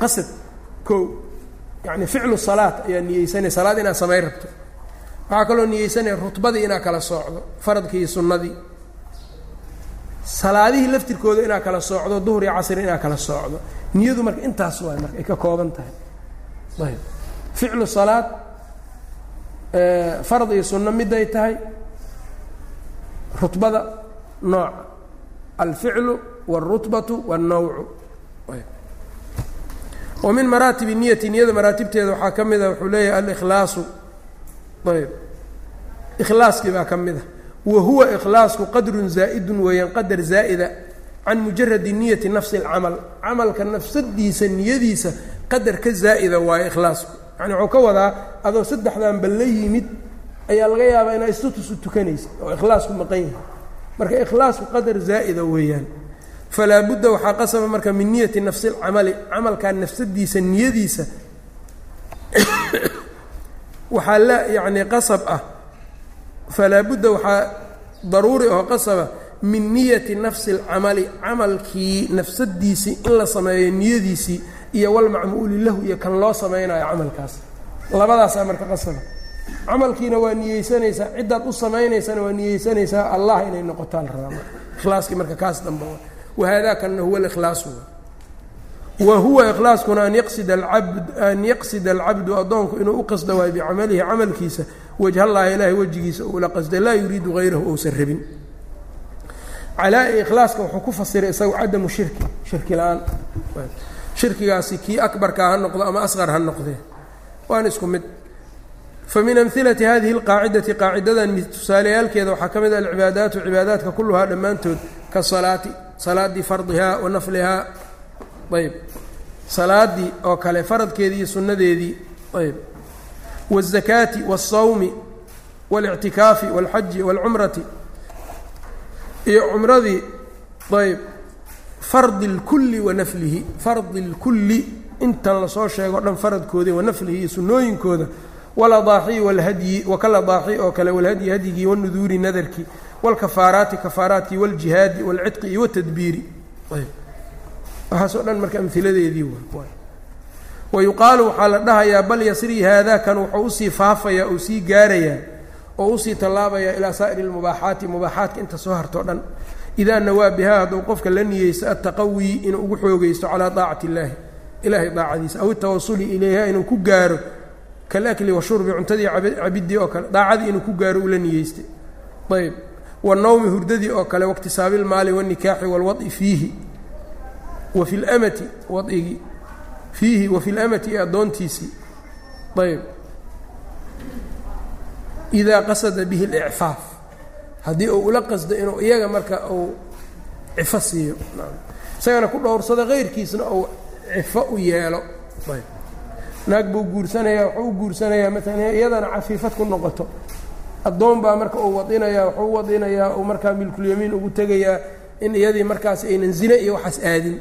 qasad kow yacni ficlu salaat ayaa niyeysanaya salaad inaad samayn rabto. Waxaa kaloo niyeysanaya rutbadii inaad kala soocdo faradkii iyo sunnadii salaadihii laftirkooda inaad kala soocdo duhur iyo casri inaad kala soocdo niyadu marka intaas waay marka ay ka kooban tahay. Ayb ficlu salaad farad iyo sunno miday tahay. Rutbada nooca alficlu wاlrutbatu wاlnawcu wa min maraatibi niyati niyada maraatibteeda waxaa ka mida wuxuu leeyahay alikhlaasu. Ayb ikhlaaskii baa ka mid a wa huwa ikhlaasku qadrun zaa'idun weeyaan qadar zaa'ida can mujaradi niyati nafsi اlcamal camalka nafsadiisa niyadiisa qadar ka zaa'ida waayo ikhlaasku. Yani wuxuu ka wadaa adoo saddexdanba la yimid ayaa laga yaabaa inaa istutusu tukanaysa oo ikhlaasku maqan yahay. Marka ikhlaasku qadar zaa'ida weeyaan falaa budda waxaa qasaba marka min niyati nafsi اlcamali camalkaa nafsadiisa niyadiisa waxaa la yacni qasab ah falaa budda waxaa daruuri oo qasaba min niyati nafsi اlcamali camalkii nafsadiisii in la sameeyo niyadiisii iyo walmacmuuli lahu iyo kan loo samaynayo camalkaas labadaasaa marka qasaba camalkiina waa niyeysanaysaa ciddaad u samaynaysana waa niyeysanaysaa allah inay noqotaa la rabaa ikhlaaskii marka kaas dambe wahada kana huwa اlkhlaasu wa huwa ikhlaaskuna an yaqsida alcabdu addoonku inuu u qasda waayo bicamalihi camalkiisa wajhallahi ilaahay wejigiisa uula qasda laa yuriidu hayrahu ousan rabin. Calaa-i ikhlaaska wuxuu ku fasiray isagu cadamu shirki shirki la'aan. Shirkigaasi kii akbarkaa ha noqdo ama asqar ha noqdee waana isku mid. Famin amhilati hadihi اlqaacidati qaacidadan tusaaleyaalkeeda waxaa ka mid a alcibaadaatu cibaadaadka kulluhaa dhammaantood ka salaati salaadii fardihaa wa naflihaa ayb salaadii oo kale faradkeedii iyo sunnadeedii ayb wالzakaati wالsawmi wاlictikaafi wاlxaji wاlcumrati iyo cumradii ayb fardi اlkulli wa naflihi fardi اlkulli intan lasoo sheego o dhan faradkoodii wa naflihi iyo sunnooyinkooda waladaaxi walhadyi wakaladaaxi oo kale walhadyi hadyigii wanuduuri nadarkii wاlkafaaraati kafaaraadkii wاljihaadi wاlcidqi iyo wاtadbiiri waxaasoo dhan marka amhiladeedii wayuqaalu waxaa la dhahayaa bal yasrii haadakan wuxuu u sii faafayaa uu sii gaarayaa oo u sii tallaabayaa ilaa saa'iri اlmubaaxaati mubaaxaatka inta soo hartoo dhan. Idaa nawaa bihaa hadduu qofka la niyeysto attaqawii inuu ugu xoogaysto calaa daacati illaahi. Ilaahay daacadiisa aw itawasuli ilayha inuu ku gaaro kalakli washurbi cuntadii cabidii oo kale daacadii inuu ku gaaro ula niyeystay ayb wanawmi hurdadii oo kale waiktisaabi ilmaali wanikaaxi walwai fiihi wa fi lamati waigii fiihi wa fi lamati iyo addoontiisii ayb idaa qasada bihi اlicfaaf haddii uu ula qasdo inuu iyaga marka uu cifo siiyo. Isagana ku dhowrsado keyrkiisna uu cifo u yeelo. Naag buu guursanayaa wuxuu u guursanayaa maalan iyadana cafiifad ku noqoto. Addoon baa marka uu wadinayaa wuxuu u wadinayaa uu markaa milkulyamiin ugu tegayaa in iyadii markaas aynan zine iyo waxaas aadin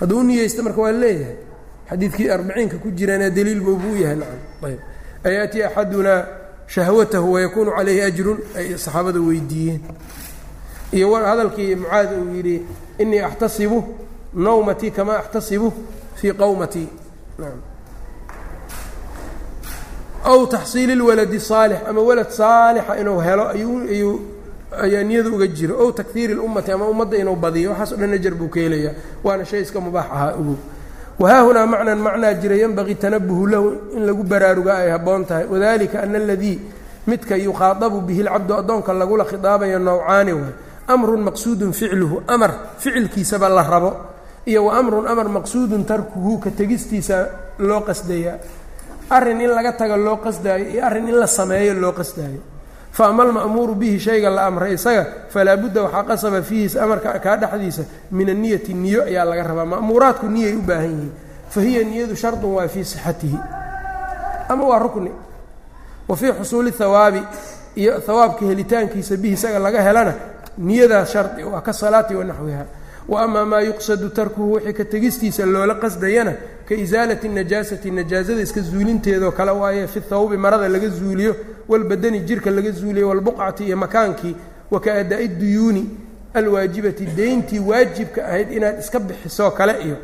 hadduu u niyeysta marka waa leeyahay. Xadiidkii arbiciinka ku jiraana daliil boobuu u yahay nacam. Ayb. Ayaati axadunaa shahwatahu wayakuunu calayhi ajrun ay saxaabada weydiiyeen. Iyo hadalkii mucaad uu yidhi inii axtasibu nawmatii kamaa axtasibu fii qowmatii nam aw taxsiili اlwaladi saalix ama walad saalixa inuu helo ayuu ayaa niyada uga jiro. Ow takhiiri اlummati ama ummadda inuu badiyo waxaas o dhan ajar buu ka helayaa. Waana shay iska mubaax ahaa ogow wahaahunaa macnan macnaa jira yenbagii tanabuhu lahu in lagu baraaruga ay habboon tahay. Wadalika ana aladii midka yukhaadabu bihi lcabdu addoonka lagula khidaabayo nowcaani waay amrun maqsuudun ficluhu amar ficilkiisaba la rabo. Iyo wa amrun amar maqsuudun tarkuhu ka tegistiisa loo qasdayaa. Arrin in laga taga loo qasdaayo iyo arrin in la sameeyo loo qasdaayo fa ama alma'muuru bihi shayga la amray isaga falaa budda waxaa qasaba fiihi amarka kaa dhexdiisa min aniyati niyo ayaa laga rabaa. Ma'muuraadku niyay u baahan yihiin fa hiya niyadu shardun waa fii sixatihi. Ama waa rukni. Wa fii xusuuli hawaabi iyo hawaabka helitaankiisa bihi isaga laga helana niyadaas shardi waa ka salaati wa naxwiha. Wa amaa maa yuqsadu tarkuhu wixii ka tegistiisa loola qasdayana ka isaalati najaasati najaasada iska zuulinteedoo kale waaye fi thawbi marada laga zuuliyo walbadani jirka laga zuuliyo walbuqcati iyo makaankii wa ka adaa'i duyuuni alwaajibati deyntii waajibka ahayd inaad iska bixisoo kale iyo.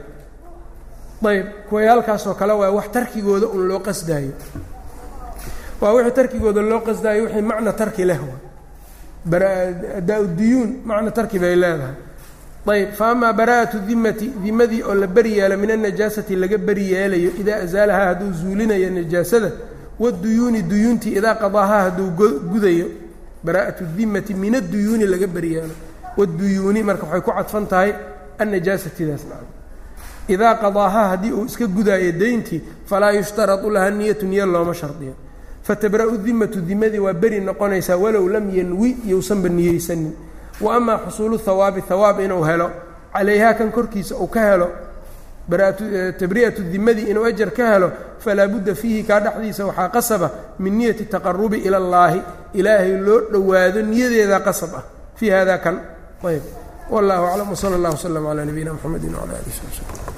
Ayb kuway halkaasoo kale waay wax tarkigooda un loo qasdaayo. Waa wixii tarkigooda loo qasdaayo wixii macna tarki leh adaa duyuun macna tarki bay leedahay ayb fa amaa baraa'atu dimati dimadii oo la beri yeelo min annajaasati laga beri yeelayo idaa asaalahaa hadduu zuulinayo najaasada waduyuuni duyuuntii idaa qadaahaa hadduu gudayo baraa'atu dimati min aduyuuni laga beri yeelo. Waduyuuni marka waxay ku cadfan tahay annajaasatidaas idaa qadaahaa haddii uu iska gudaayo deyntii falaa yushtaradu laha niyatu niyo looma shardiyo. Fatabra'u dimatu dimadii waa beri noqonaysaa walow lam yanwi yousanba niyeysanin wa amaa xusuulu hawaabi hawaab inuu helo calayhaa kan korkiisa uu ka helo tabri'atu dimadii inuu ajar ka helo falaa budda fiihi kaa dhexdiisa waxaa qasaba min niyati taqarubi ila allaahi. Ilaahay loo dhowaado niyadeedaa qasab ah. Fii hada kan. Ayb wallahu aclam wsala allah wslm calaa nabiyina mxamedi wcala alih sb